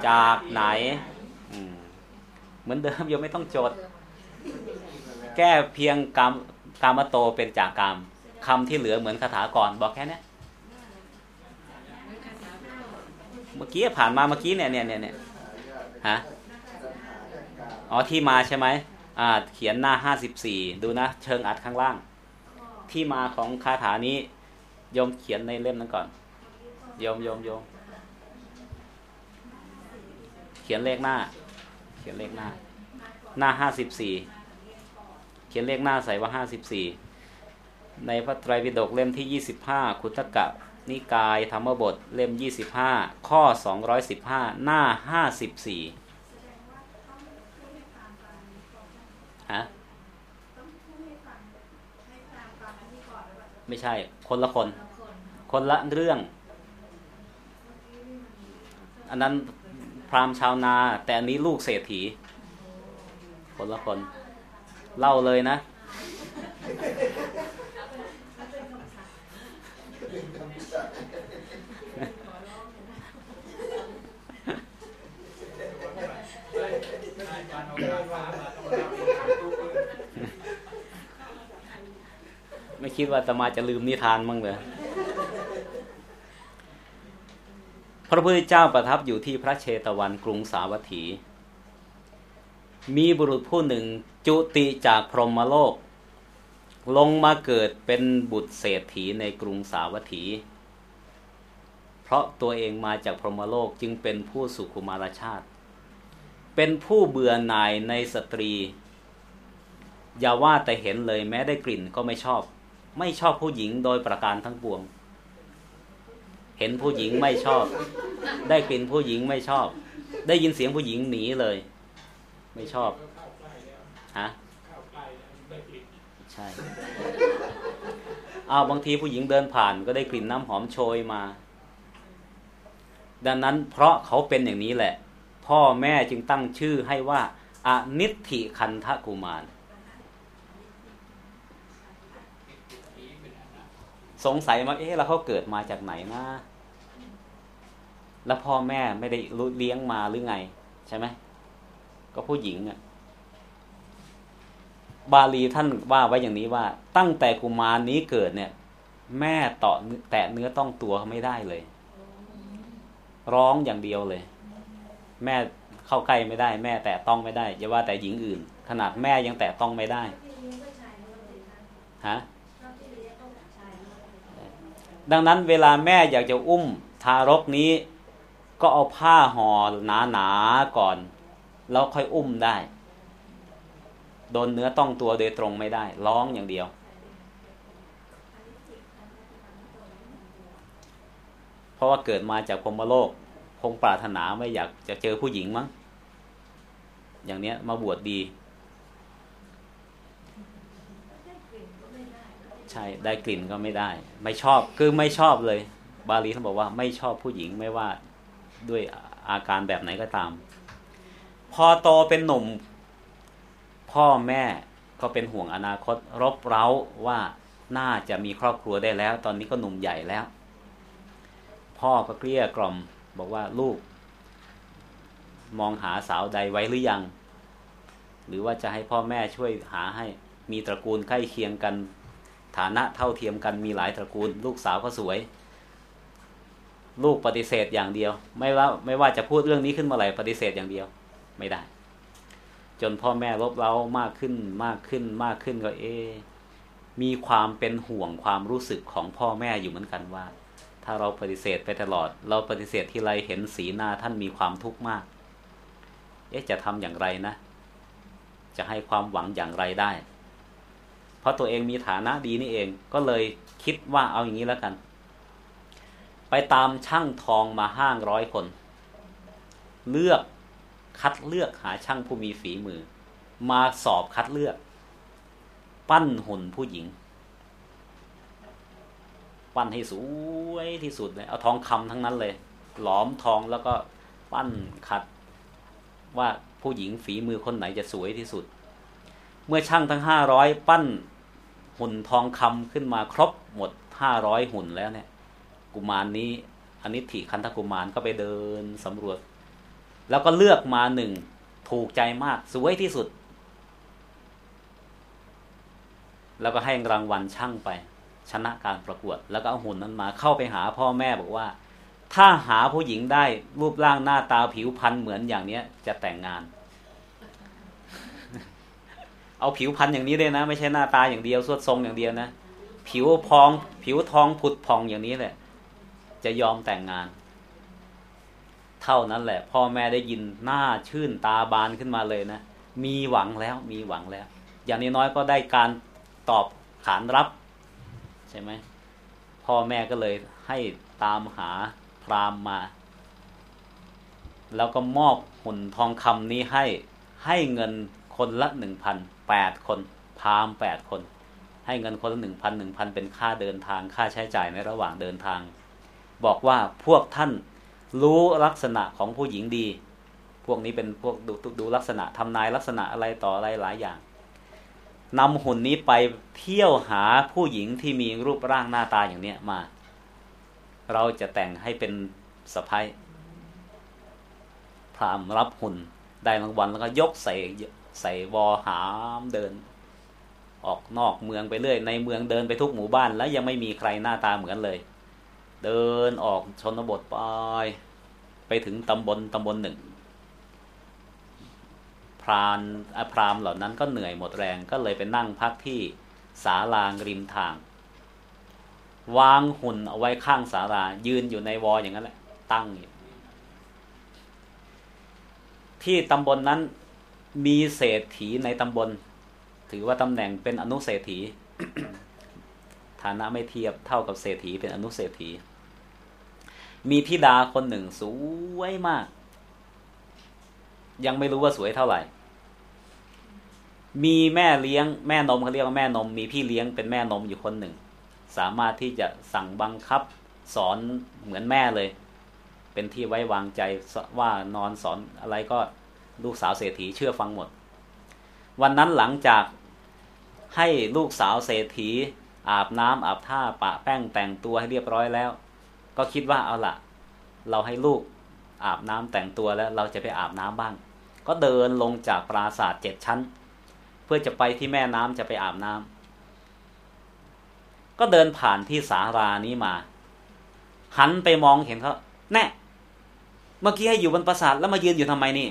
จากไหน เหมือนเดิมยังไม่ต้องโจทย์แก้เพียงกรรมกามโตเป็นจากกรรมคำที่เหลือเหมือนคาถาก่อนบอกแค่นี้เมื่อกี้ผ่านมาเมื่อกี้เนี่ยเนี่ยเนี่ยเนี่ยฮะอ๋อที่มาใช่ไหมอ่าเขียนหน้าห้าสิบสี่ดูนะ เชิงอัดข้างล่าง ที่มาของคาถานี้ยมเขียนในเล่มนั้นก่อนยมยมยมเขียนเลขหน้า เขียนเลขหน้า หน้าห้าสิบสี่เขียนเลขหน้าใส่ว่าห้าสิบสี่ในพระไตรปิฎกเล่มที่ยี่สิบห้าคุตกะนิกายธรรมบทเล่มยี่สิบห้าข้อสองร้อยสิบห้าหน้าห้าสิบสี่ฮะ ไม่ใช่ คนละคน คนละเรื่อง อันนั้นพราหมณ์ชาวนา แต่อันนี้ลูกเศรษฐี คนละคน เล่าเลยนะ ไม่คิดว่าอาตมาจะลืมนิทานมั้งเลยพระพุทธเจ้าประทับอยู่ที่พระเชตวันกรุงสาวัตถี มีบุรุษผู้หนึ่งจุติจากพรหมโลก ลงมาเกิดเป็นบุตรเศรษฐีในกรุงสาวัตถี เพราะตัวเองมาจากพรหมโลกจึงเป็นผู้สุขุมารชาติ เป็นผู้เบื่อหน่ายในสตรี อย่าว่าแต่เห็นเลยแม้ได้กลิ่นก็ไม่ชอบ ไม่ชอบผู้หญิงโดยประการทั้งปวง เห็นผู้หญิงไม่ชอบ ได้กลิ่นผู้หญิงไม่ชอบ ได้ยินเสียงผู้หญิงหนีเลย ไม่ชอบฮะใช่เอาบางทีผู้หญิงเดินผ่านก็ได้กลิ่นน้ำหอมโชยมา ดังนั้นเพราะเขาเป็นอย่างนี้แหละ พ่อแม่จึงตั้งชื่อให้ว่าอนิธิคันทกุมาร สงสัยมาเอ๊ะแล้วเขาเกิดมาจากไหนนะแล้วพ่อแม่ไม่ได้รู้เลี้ยงมาหรือไง ใช่ไหมก็ผู้หญิงอะบาลีท่านว่าไว้อย่างนี้ว่า ตั้งแต่กุมารนี้เกิดเนี่ย แม่ต่อแตะเนื้อต้องตัวไม่ได้เลย ร้องอย่างเดียวเลย แม่เข้าใกล้ไม่ได้ แม่แตะต้องไม่ได้อย่าว่าแต่หญิงอื่น ขนาดแม่ยังแตะต้องไม่ได้ฮะ ดังนั้นเวลาแม่อยากจะอุ้มทารกนี้ ก็เอาผ้าห่อหนาๆก่อน แล้วค่อยอุ้มได้ โดนเนื้อต้องตัวโดยตรงไม่ได้ ร้องอย่างเดียว เพราะว่าเกิดมาจากพมโลก คงปรารถนาไม่อยากจะเจอผู้หญิงมั้งอย่างเนี้ยมาบวชดดี ใช่ได้กลิ่นก็ไม่ได้ ไม่ชอบคือไม่ชอบเลย บาลีเขาบอกว่าไม่ชอบผู้หญิงไม่ว่าด้วยอาการแบบไหนก็ตาม พอโตเป็นหนุ่ม พ่อแม่ก็เป็นห่วงอนาคต รบเร้าว่าน่าจะมีครอบครัวได้แล้ว ตอนนี้ก็หนุ่มใหญ่แล้ว พ่อก็เกลี้ยกล่อม บอกว่าลูก มองหาสาวใดไว้หรือยัง หรือว่าจะให้พ่อแม่ช่วยหาให้มีตระกูลใกล้เคียงกัน ฐานะเท่าเทียมกันมีหลายตระกูล ลูกสาวก็สวย ลูกปฏิเสธอย่างเดียว ไม่ว่าไม่ว่าจะพูดเรื่องนี้ขึ้นมาไหร่ปฏิเสธอย่างเดียว ไม่ได้ จนพ่อแม่ลบเล้ามากขึ้นมากขึ้นมากขึ้นก็เอ มีความเป็นห่วงความรู้สึกของพ่อแม่อยู่เหมือนกันว่า ถ้าเราปฏิเสธไปตลอด เราปฏิเสธที่ไรเห็นสีหน้าท่านมีความทุกข์มาก เอ๊ะจะทำอย่างไรนะ จะให้ความหวังอย่างไรได้ ราะตัวเองมีฐานะดีนี่เอง ก็เลยคิดว่าเอาอย่างนี้แล้วกัน ไปตามช่างทองมาห้างร้อยคน เลือกคัดเลือกหาช่างผู้มีฝีมือ มาสอบคัดเลือก ปั้นหุ่นผู้หญิง ปั้นให้สวยที่สุดเลย เอาทองคำทั้งนั้นเลย หลอมทองแล้วก็ปั้นขัด ว่าผู้หญิงฝีมือคนไหนจะสวยที่สุด เมื่อช่างทั้งห้าร้อยปั้น หุ่นทองคำขึ้นมาครบหมดห้าร้อยหุ่นแล้วเนี่ย กุมารนนี้อนิธิคันธกุมารก็ไปเดินสำรวจ แล้วก็เลือกมาหนึ่งถูกใจมากสวยที่สุด แล้วก็ให้รางวัลช่างไป ชนะการประกวด แล้วก็เอาหุ่นนั้นมาเข้าไปหาพ่อแม่บอกว่า ถ้าหาผู้หญิงได้รูปร่างหน้าตาผิวพรรณเหมือนอย่างเนี้ยจะแต่งงาน เอาผิวพรรณอย่างนี้เลยนะ ไม่ใช่หน้าตาอย่างเดียวสวดทรงอย่างเดียวนะ ผิวพอง ผิวทองผุดพองอย่างนี้แหละ จะยอมแต่งงาน เท่านั้นแหละ พ่อแม่ได้ยินหน้าชื่นตาบานขึ้นมาเลยนะ มีหวังแล้วมีหวังแล้ว อย่างน้อยก็ได้การตอบขานรับ ใช่ไหมพ่อแม่ก็เลยให้ตามหาพรามมา แล้วก็มอบหุ่นทองคำนี้ให้ให้เงินคนละหนึ่งพัน แปดคนพามแปดคน ให้เงินคนละหนึ่งพันหนึ่งพันเป็นค่าเดินทางค่าใช้จ่ายในระหว่างเดินทาง บอกว่าพวกท่านรู้ลักษณะของผู้หญิงดี พวกนี้เป็นพวกดูดูลักษณะทำนายลักษณะอะไรต่ออะไรหลายอย่างนำหุ่นนี้ไปเที่ยวหาผู้หญิงที่มีรูปร่างหน้าตาอย่างเนี้ยมา เราจะแต่งให้เป็นสะพ้ายพรามรับหุ่นได้รางวัลแล้วก็ยกใส่ ใส่วอหามเดิน ออกนอกเมืองไปเรื่อยในเมืองเดินไปทุกหมู่บ้าน แล้วยังไม่มีใครหน้าตาเหมือนเลย เดินออกชนบทไป ไปถึงตำบลตำบลหนึ่งพรานอพรามเหล่านั้นก็เหนื่อยหมดแรงก็เลยไปนั่งพักที่ศาลางริมทาง วางหุ่นเอาไว้ข้างศาลายืนอยู่ในวออย่างนั้นแหละตั้งอยู่ที่ตำบลนนั้น มีเศรษฐีในตำบล ถือว่าตำแหน่งเป็นอนุเศรษฐี ฐานะไม่เทียบเท่ากับเศรษฐีเป็นอนุเศรษฐี มีธิดาคนหนึ่งสวยมาก ยังไม่รู้ว่าสวยเท่าไหร่ มีแม่เลี้ยงแม่นมเขาเรียกว่าแม่นม มีพี่เลี้ยงเป็นแม่นมอยู่คนหนึ่ง สามารถที่จะสั่งบังคับ สอนเหมือนแม่เลย เป็นที่ไว้วางใจว่านอนสอนอะไรก็ ลูกสาวเศรษฐีเชื่อฟังหมด วันนั้นหลังจากให้ลูกสาวเศรษฐี อาบน้ำอาบท่าปะแป้งแต่งตัวให้เรียบร้อยแล้ว ก็คิดว่าเอาละเราให้ลูกอาบน้ำแต่งตัวแล้วเราจะไปอาบน้ำบ้าง ก็เดินลงจากปราสาทเจ็ดชั้น เพื่อจะไปที่แม่น้ำจะไปอาบน้ำก็เดินผ่านที่สารานี้มา หันไปมองเห็นเขาแน่เมื่อกี้ให้อยู่บนปราสาทแล้วมายืนอยู่ทำไมนี่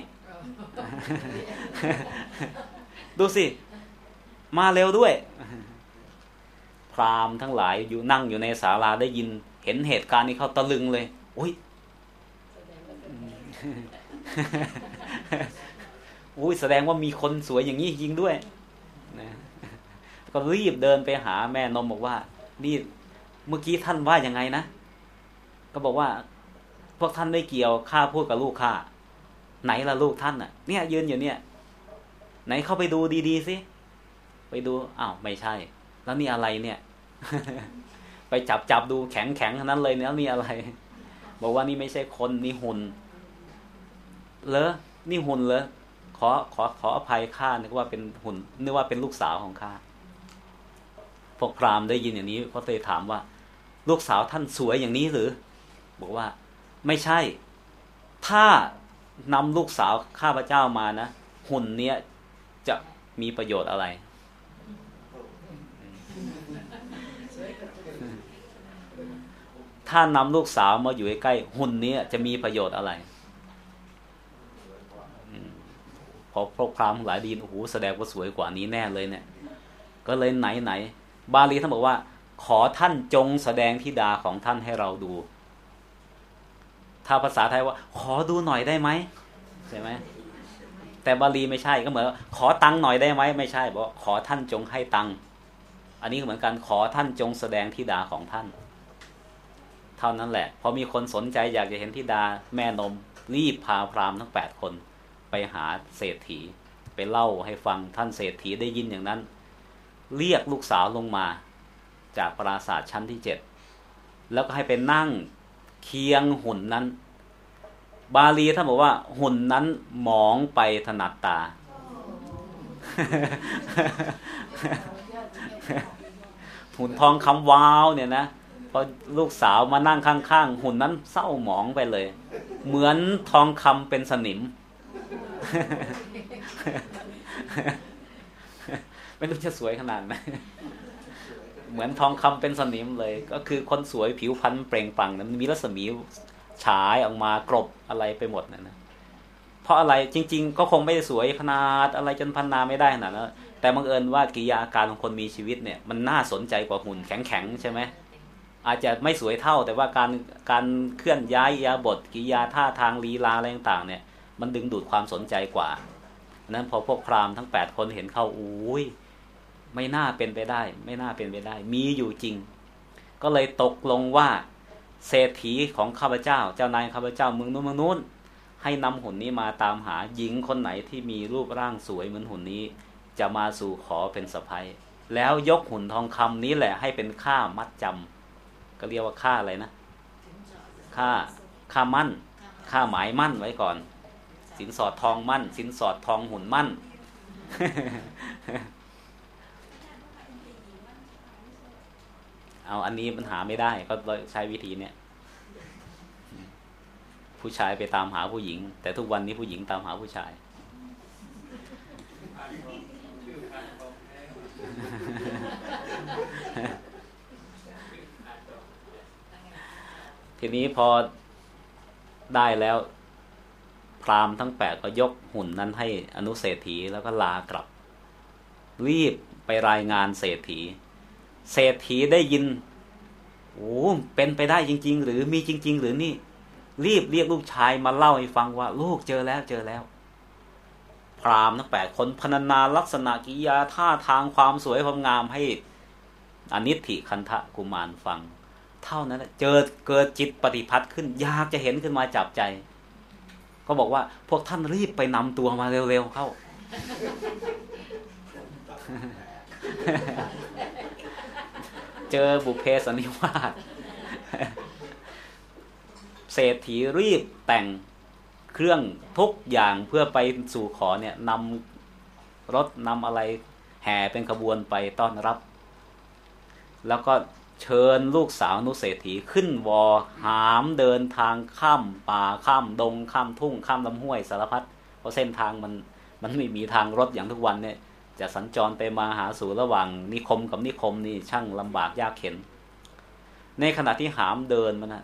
ดูสิ มาเร็วด้วย พรามทั้งหลายอยู่นั่งอยู่ในศาลาได้ยิน เห็นเหตุการณ์นี้เขาตะลึงเลยโอ้ยอุ้ยแสดงว่ามีคนสวยอย่างนี้จริงด้วยนะก็รีบเดินไปหาแม่นมบอกว่า นี่เมื่อกี้ท่านว่ายังไงนะ ก็บอกว่า พวกท่านไม่เกี่ยวข้าพูดกับลูกข้า ไหนล่ะลูกท่านน่ะ เนี่ย ยืนอยู่เนี่ย ไหนเข้าไปดูดีๆสิไปดูอ้าวไม่ใช่ แล้วนี่อะไรเนี่ย ไปจับจับดูแข็งแข็งนั้นเลยแล้วนี่อะไร บอกว่านี่ไม่ใช่คนนี่หุ่นเลอนี่หุ่นเลยขอขอขออภัยข้านึกว่าเป็นหุ่นนึกว่าเป็นลูกสาวของข้าพวกพราหมณ์ได้ยินอย่างนี้เขาเลยถามว่า ลูกสาวท่านสวยอย่างนี้หรือ บอกว่า ไม่ใช่ ถ้า นำลูกสาวข้าพเจ้ามานะหุ่นเนี้ยจะมีประโยชน์อะไร ถ้านำลูกสาวมาอยู่ใกล้หุ่นนี้จะมีประโยชน์อะไรพอพวกพราหมณ์หลายดีนโอ้โหแสดงว่าสวยกว่านี้แน่เลยเนี่ย ก็เลยไหนไหน บาลีท่านบอกว่า ขอท่านจงแสดงทิดาของท่านให้เราดู ถ้าภาษาไทยว่า ขอดูหน่อยได้ไหมใช่ไหมแต่บาลีไม่ใช่ก็เหมือนขอตังหน่อยได้ไหมไม่ใช่บอกขอท่านจงให้ตังอันนี้เหมือนกันขอท่านจงแสดงทิดาของท่าน เท่านั้นแหละ พอมีคนสนใจอยากจะเห็นทิดาแม่นมรีบพาพราหมณ์ทั้งแปดคน ไปหาเศรษฐี ไปเล่าให้ฟังท่านเศรษฐีได้ยินอย่างนั้น เรียกลูกสาวลงมา จากปราสาทชั้นที่เจ็ดแล้วก็ให้ไปนั่ง เคียงหุ่นนั้น บาลีท่านบอกว่า หุ่นนั้นมองไปถนัดตา หุ่นทองคำวาวเนี่ยนะพอลูกสาวมานั่งข้างๆ หุ่นนั้นเศร้าหมองไปเลย เหมือนทองคำเป็นสนิม ไม่รู้จะสวยขนาดไหน เหมือนทองคำเป็นสนิมเลย ก็คือคนสวยผิวพรรณเปล่งปลั่งนะมีรัศมีฉายออกมากรบอะไรไปหมดนะนะเพราะอะไรจริง ๆ ก็คงไม่ได้สวยขนาดอะไรจนพันนาไม่ได้ขนาดนั้นแต่บังเอิญว่ากิริยาการของคนมีชีวิตเนี่ยมันน่าสนใจกว่าหุ่นแข็งๆใช่ไหมอาจจะไม่สวยเท่าแต่ว่าการการเคลื่อนย้ายยาบทกิริยาท่าทางลีลาอะไรต่างๆเนี่ย มันดึงดูดความสนใจกว่านั้นพอพวกพราหมณ์ทั้งแปดคนเห็นเข้าอุ้ย ไม่น่าเป็นไปได้ ไม่น่าเป็นไปได้ มีอยู่จริง ก็เลยตกลงว่า เศรษฐีของข้าพเจ้า เจ้านายข้าพเจ้าเมืองนู้นเมืองนู้น ให้นำหุ่นนี้มาตามหาหญิงคนไหนที่มีรูปร่างสวยเหมือนหุ่นนี้ จะมาสู่ขอเป็นสะพ้ยแล้วยกหุ่นทองคำนี้แหละให้เป็นค่ามัดจำก็เรียกว่าค่าอะไรนะค่าค่ามั่น ค่าหมายมั่นไว้ก่อน สินสอดทองมั่น สินสอดทองหุ่นมั่น เอาอันนี้มันหาไม่ได้ก็ใช้วิธีเนี้ยผู้ชายไปตามหาผู้หญิง แต่ทุกวันนี้ผู้หญิงตามหาผู้ชาย ทีนี้พอได้แล้วพราหมณ์ทั้งแปดก็ยกหุ่นนั้นให้อนุเศรษฐีแล้วก็ลากลับ รีบไปรายงานเศรษฐี เศรษฐีได้ยินโอ้เป็นไปได้จริง ๆ หรือมีจริง ๆ หรือนี่ รีบเรียกลูกชายมาเล่าให้ฟังว่า ลูกเจอแล้วเจอแล้ว พรามทั้งแปดคนพรรนาลักษณะกิยาท่าทางความสวยความงามให้อนิธิคันทะกุมารฟัง เท่านั้นเจอเกิดจิตปฏิพัทธ์ขึ้นอยากจะเห็นขึ้นมาจับใจ ก็บอกว่าพวกท่านรีบไปนำตัวมาเร็วๆเข้า เจอบุเพสนิวาสเศรษฐีรีบแต่งเครื่องทุกอย่างเพื่อไปสู่ขอเนี่ยนำรถนำอะไรแห่เป็นขบวนไปต้อนรับ แล้วก็เชิญลูกสาวนุเศรษฐีขึ้นวอหามเดินทางข้ามป่าข้ามดงข้ามทุ่งข้ามลำห้วยสารพัดเพราะเส้นทางมันมันไม่มีทางรถอย่างทุกวันเนี่ย จะสัญจรไปมาหาสู่ระหว่างนิคมกับนิคมนี่ช่างลำบากยากเข็น ในขณะที่หามเดินมันนะ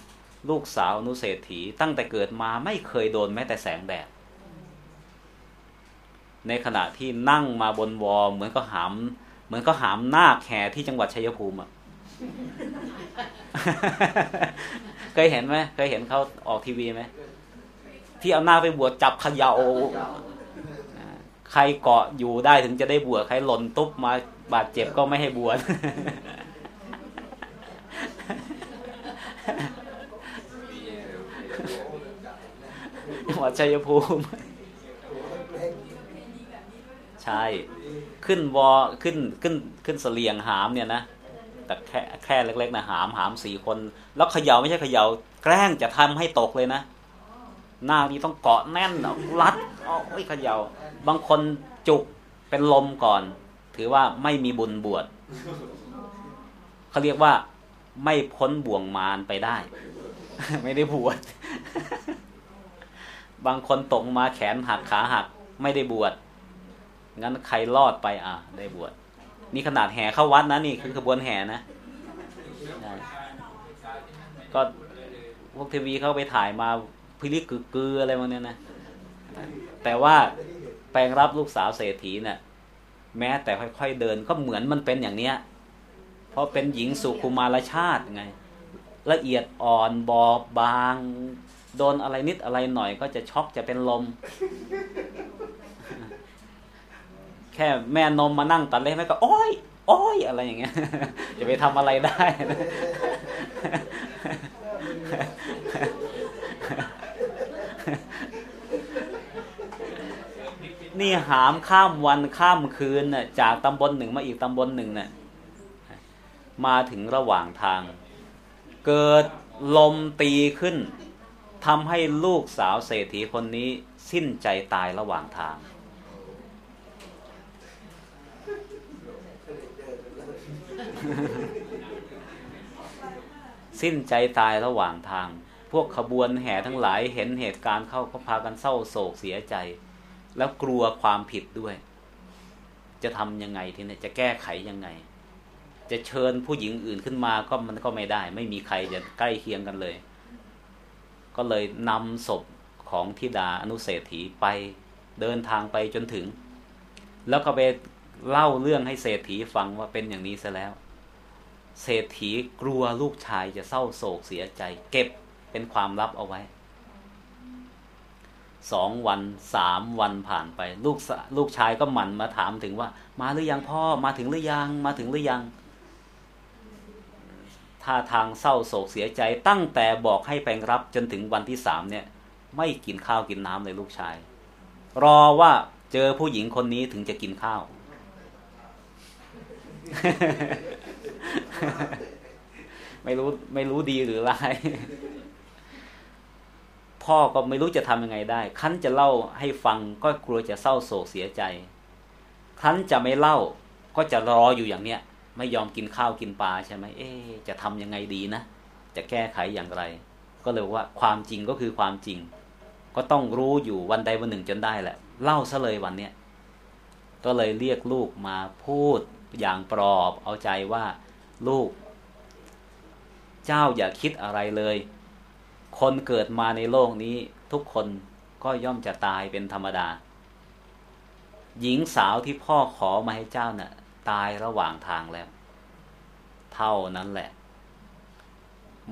ลูกสาวนุเศรษฐีตั้งแต่เกิดมาไม่เคยโดนแม้แต่แสงแดด ในขณะที่นั่งมาบนวอเหมือนก็หาม เหมือนก็หามนาคแห่ที่จังหวัดชัยภูมิอะเคยเห็นไหมเคยเห็นเขาออกทีวีไหมที่เอาหน้าไปบวชจับขยา่า ใครเกาะอยู่ได้ถึงจะได้บวชใครหล่นตุ๊บมาบาดเจ็บก็ไม่ให้บวชจังหวัดชัยภูมิ ใช่ ขึ้นวอขึ้นขึ้นขึ้นเสลียงหามเนี่ยนะ แต่แค่แค่เล็กๆนะหามหามสี่คน แล้วเขย่าไม่ใช่เขย่าแกล้งจะทำให้ตกเลยนะ น้านี้ต้องเกาะแน่นรัดเอาไอ้เขย่าบางคนจุกเป็นลมก่อน ถือว่าไม่มีบุญบวชเขาเรียกว่าไม่พ้นบ่วงมารไปได้ ไม่ได้บวชบางคนตกมาแขนหักขาหัก ไม่ได้บวชงั้นใครรอดไปอะ ได้บวชนี่ขนาดแห่เข้าวัดนะนี่คือขบวนแห่นะก็พวกทีวีเขาไปถ่ายมา พิลิกเกืออะไรบาเนี้ยนะแต่ว่าแปลงรับลูกสาวเศรษฐีเนะ่ยแม้แต่ค่อยๆเดินก็เหมือนมันเป็นอย่างเนี้ย เพราะเป็นหญิงสุคุมารชาติไง ละเอียดอ่อนบอบบาง โดนอะไรนิดอะไรหน่อยก็จะช็อกจะเป็นลม แค่แม่นมมานั่งตัดเล็บแม่ก็โอ้ยโอ้ยอะไรอย่างเงี้ยจะไปทำอะไรได้ นี่หามข้ามวันข้ามคืนน่ะจากตำบลหนึ่งมาอีกตำบลหนึ่งน่ะมาถึงระหว่างทาง เกิดลมตีขึ้นทำให้ลูกสาวเศรษฐีคนนี้สิ้นใจตายระหว่างทาง สิ้นใจตายระหว่างทาง พวกขบวนแห่ทั้งหลายเห็นเหตุการณ์เข้าก็พากันเศร้าโศกเสียใจ แล้วกลัวความผิดด้วย จะทำยังไงทีนี้จะแก้ไขยังไง จะเชิญผู้หญิงอื่นขึ้นมาก็มันก็ไม่ได้ ไม่มีใครจะใกล้เคียงกันเลย ก็เลยนำศพของธิดาอนุเศรษฐีไปเดินทางไปจนถึง แล้วก็ไปเล่าเรื่องให้เศรษฐีฟังว่าเป็นอย่างนี้ซะแล้ว เศรษฐีกลัวลูกชายจะเศร้าโศกเสียใจ เก็บเป็นความลับเอาไว้ สองวันสามวันผ่านไป ลูกลูกชายก็หมั่นมาถามถึงว่า มาหรือยังพ่อมาถึงหรือยังมาถึงหรือยังท่าทางเศร้าโศกเสียใจ ตั้งแต่บอกให้แปลงรับจนถึงวันที่สามเนี่ย ไม่กินข้าวกินน้ำเลยลูกชาย รอว่าเจอผู้หญิงคนนี้ถึงจะกินข้าว ไม่รู้ไม่รู้ดีหรือไร พ่อก็ไม่รู้จะทำยังไงได้ คันจะเล่าให้ฟังก็กลัวจะเศร้าโศกเสียใจ คันจะไม่เล่าก็จะรออยู่อย่างเนี้ย ไม่ยอมกินข้าวกินปลาใช่ไหมเอ๊จะทำยังไงดีนะ จะแก้ไขอย่างไร ก็เลยว่าความจริงก็คือความจริง ก็ต้องรู้อยู่วันใดวันหนึ่งจนได้แหละ เล่าซะเลยวันเนี้ยก็เลยเรียกลูกมาพูดอย่างปลอบเอาใจว่าลูก เจ้าอย่าคิดอะไรเลย คนเกิดมาในโลกนี้ทุกคนก็ย่อมจะตายเป็นธรรมดา หญิงสาวที่พ่อขอมาให้เจ้าเนะ่ะ ตายระหว่างทางแล้ว เท่านั้นแหละ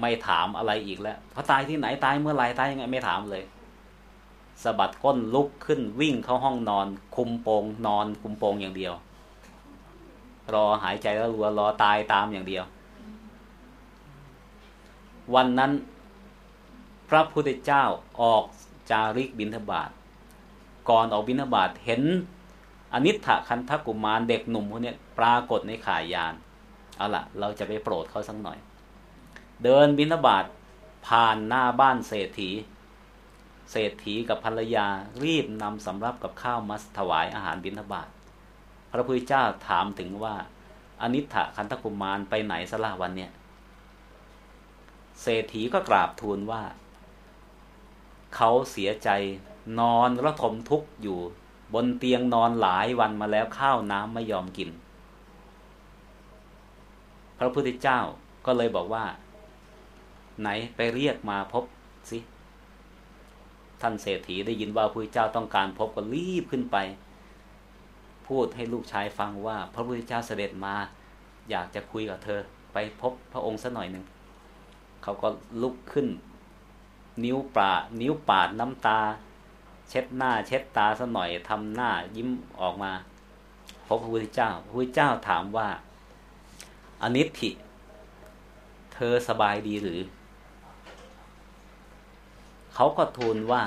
ไม่ถามอะไรอีกแล้วเขาตายที่ไหนตายเมื่อไรตายยังไงไม่ถามเลยสะบัดก้นลุกขึ้นวิ่งเข้าห้องนอน คุมโปงนอน คุมโปงอย่างเดียว รอหายใจแล้วรัวรอตายตามอย่างเดียว วันนั้น พระพุทธเจ้าออกจาริกบิณฑบาตก่อนออกบิณฑบาตเห็นอนิถคันทกุมารเด็กหนุ่มคนนี้ปรากฏในข่ายยานเอาละเราจะไปโปรดเขาสักหน่อย เดินบิณฑบาตผ่านหน้าบ้านเศรษฐี เศรษฐีกับภรรยารีบนำสำรับกับข้าวมาถวายอาหารบิณฑบาตพระพุทธเจ้าถามถึงว่าอนิถะคันธกุมารไปไหนสละวันเนี่ย เศรษฐีก็กราบทูลว่า เขาเสียใจนอนระทมทุกข์อยู่ บนเตียงนอนหลายวันมาแล้วข้าวน้ำไม่ยอมกิน พระพุทธเจ้าก็เลยบอกว่า ไหนไปเรียกมาพบสิท่านเศรษฐีได้ยินว่าพระพุทธเจ้าต้องการพบก็รีบขึ้นไป พูดให้ลูกชายฟังว่า พระพุทธเจ้าเสด็จมา อยากจะคุยกับเธอ ไปพบพระองค์สักหน่อยหนึ่งเขาก็ลุกขึ้น นิ้วปานิ้วปาดน้ำตา เช็ดหน้า เช็ดตาสักหน่อยทำหน้ายิ้มออกมาพบพระพุทธเจ้าพระพุทธเจ้าถามว่าอนิธิเธอสบายดีหรือ เขาก็ทูลว่า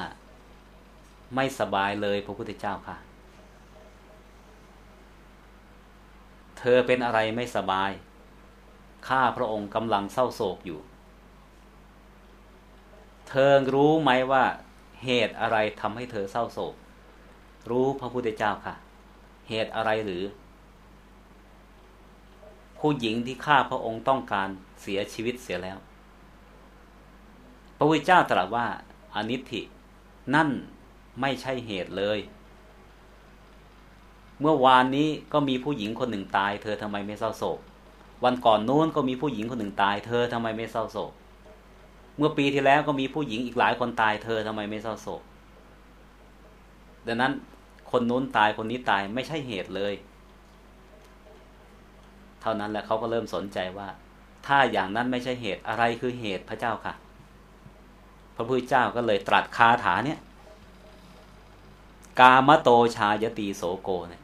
ไม่สบายเลยพระพุทธเจ้าค่ะ เธอเป็นอะไรไม่สบาย ข้าพระองค์กำลังเศร้าโศกอยู่ เธอรู้ไหมว่าเหตุอะไรทำให้เธอเศร้าโศก รู้พระพุทธเจ้าค่ะ เหตุอะไรหรือ ผู้หญิงที่ข้าพระองค์ต้องการเสียชีวิตเสียแล้ว พระพุทธเจ้าตรัสว่าอนิธินั่นไม่ใช่เหตุเลย เมื่อวานนี้ก็มีผู้หญิงคนหนึ่งตาย เธอทำไมไม่เศร้าโศก วันก่อนนู้นก็มีผู้หญิงคนหนึ่งตาย เธอทำไมไม่เศร้าโศก เมื่อปีที่แล้วก็มีผู้หญิงอีกหลายคนตายเธอทำไมไม่เศร้าโศก ดังนั้นคนนู้นตายคนนี้ตายไม่ใช่เหตุเลย เท่านั้นแหละเขาก็เริ่มสนใจว่า ถ้าอย่างนั้นไม่ใช่เหตุอะไรคือเหตุพระเจ้าค่ะ พระพุทธเจ้าก็เลยตรัสคาถาเนี่ย กามโตชายตีโสโกเนี่ย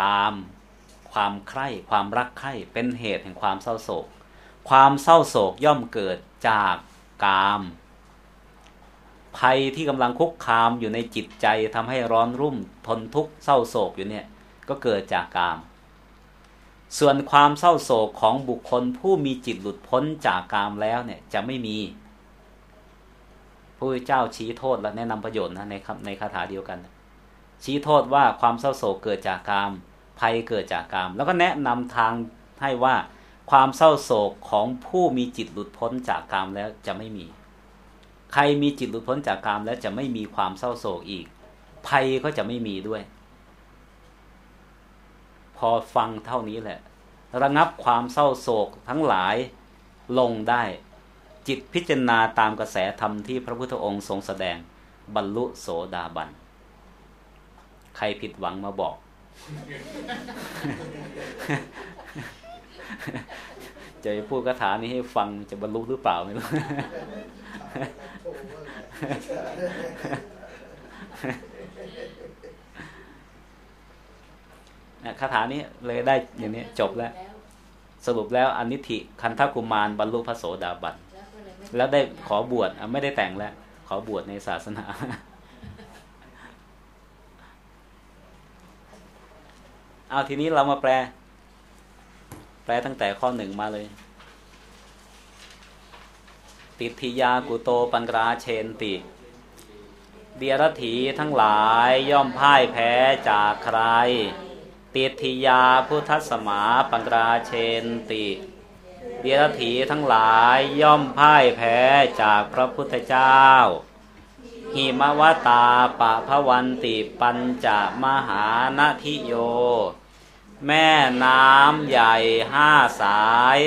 กาม ความใคร่ ความรักใคร่เป็นเหตุแห่งความเศร้าโศก ความเศร้าโศกย่อมเกิดจากกาม ภัยที่กำลังคุกคามอยู่ในจิตใจทำให้ร้อนรุ่มทนทุกข์เศร้าโศกอยู่เนี่ยก็เกิดจากกาม ส่วนความเศร้าโศกของบุคคลผู้มีจิตหลุดพ้นจากกามแล้วเนี่ยจะไม่มีพระเจ้าชี้โทษและแนะนำประโยชน์นะในในคาถาเดียวกัน ชี้โทษว่าความเศร้าโศกเกิดจากกาม ภัยเกิดจากกาม แล้วก็แนะนำทางให้ว่า ความเศร้าโศกของผู้มีจิตหลุดพ้นจากกามแล้วจะไม่มี ใครมีจิตหลุดพ้นจากกามแล้วจะไม่มีความเศร้าโศกอีก ภัยก็จะไม่มีด้วย พอฟังเท่านี้แหละ ระงับความเศร้าโศกทั้งหลายลงได้ จิตพิจารณาตามกระแสธรรมที่พระพุทธองค์ทรงแสดงบรรลุโสดาบัน ใครผิดหวังมาบอก จะพูดคาถานี้ให้ฟังจะบรรลุหรือเปล่าไม่รู้คาถานี้เลยได้อย่างนี้จบแล้ว สรุปแล้วอนิธิคันธกุมารบรรลุพระโสดาบันแล้วได้ขอบวชไม่ได้แต่งแล้ว ขอบวชในศาสนาเอาทีนี้เรามาแปล แปลตั้งแต่ข้อหนึ่งมาเลย ติทิยากุโตปัญราเชนติ เดียรถีทั้งหลายย่อมพ่ายแพ้จากใคร ติทิยาพุทธสมาปัญราเชนติ เดียรถีทั้งหลายย่อมพ่ายแพ้จากพระพุทธเจ้า หิมวตาปะพวันติปัญจมหานาทิโย แม่น้ำใหญ่ห้าสาย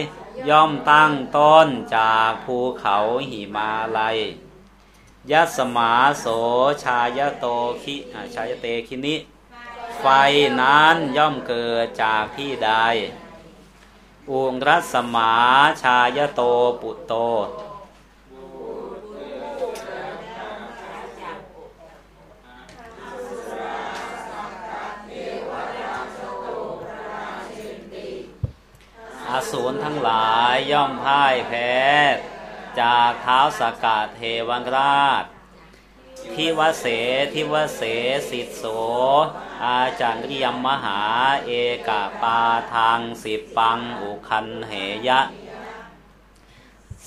ย่อมตั้งต้นจากภูเขาหิมาลัยยัสมาโสชายโตคิชายเตคินิ ไฟนั้นย่อมเกิดจากที่ใด อุงรัสมาชายโตปุตโต อาสูรทั้งหลายย่อมพ่ายแพ้จากเท้าสากาเทวันราชทิวเสทิวเสสิทโส อาจารย์ยมมหาเอกปาทางสิบปังอุคันเหยะ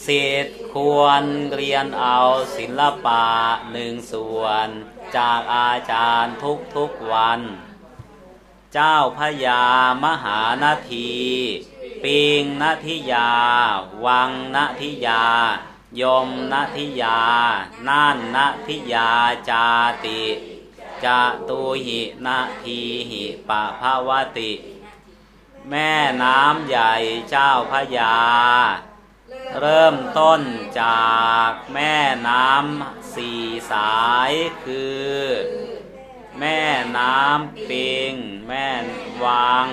สิทธควรเรียนเอาศิลปะหนึ่งส่วน จากอาจารย์ทุกทุกวัน เจ้าพญามหานาที ปิงนทิยา วังนทิยายมนทิยา น่านนทิยาจาติจาตุหินาทีหิปะภาวติ แม่น้ำใหญ่เจ้าพญาเริ่มต้นจากแม่น้ำสี่สายคือ แม่น้ำปิง แม่วัง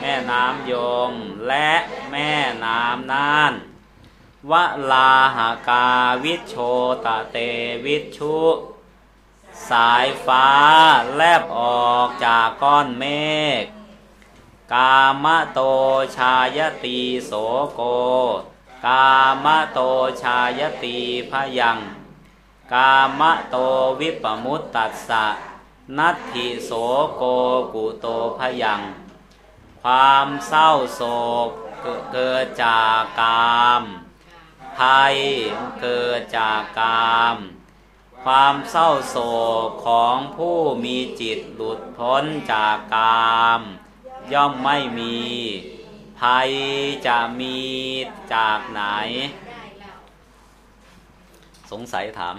แม่น้ำยม และแม่น้ำน่านวลาหากาวิชโชตะเตวิชุ สายฟ้าแลบออกจากก้อนเมฆ กามโตชายตีโสโก กามโตชายตีพยัง กามโตวิปมุตตัสสะนัตถิโสโกกุโตพยัง ความเศร้าโศกเกิดจากกามภัยเกิดจากกาม ความเศร้าโศกของผู้มีจิตหลุดพ้นจากกาม ย่อมไม่มี ภัยจะมีจากไหน สงสัยถาม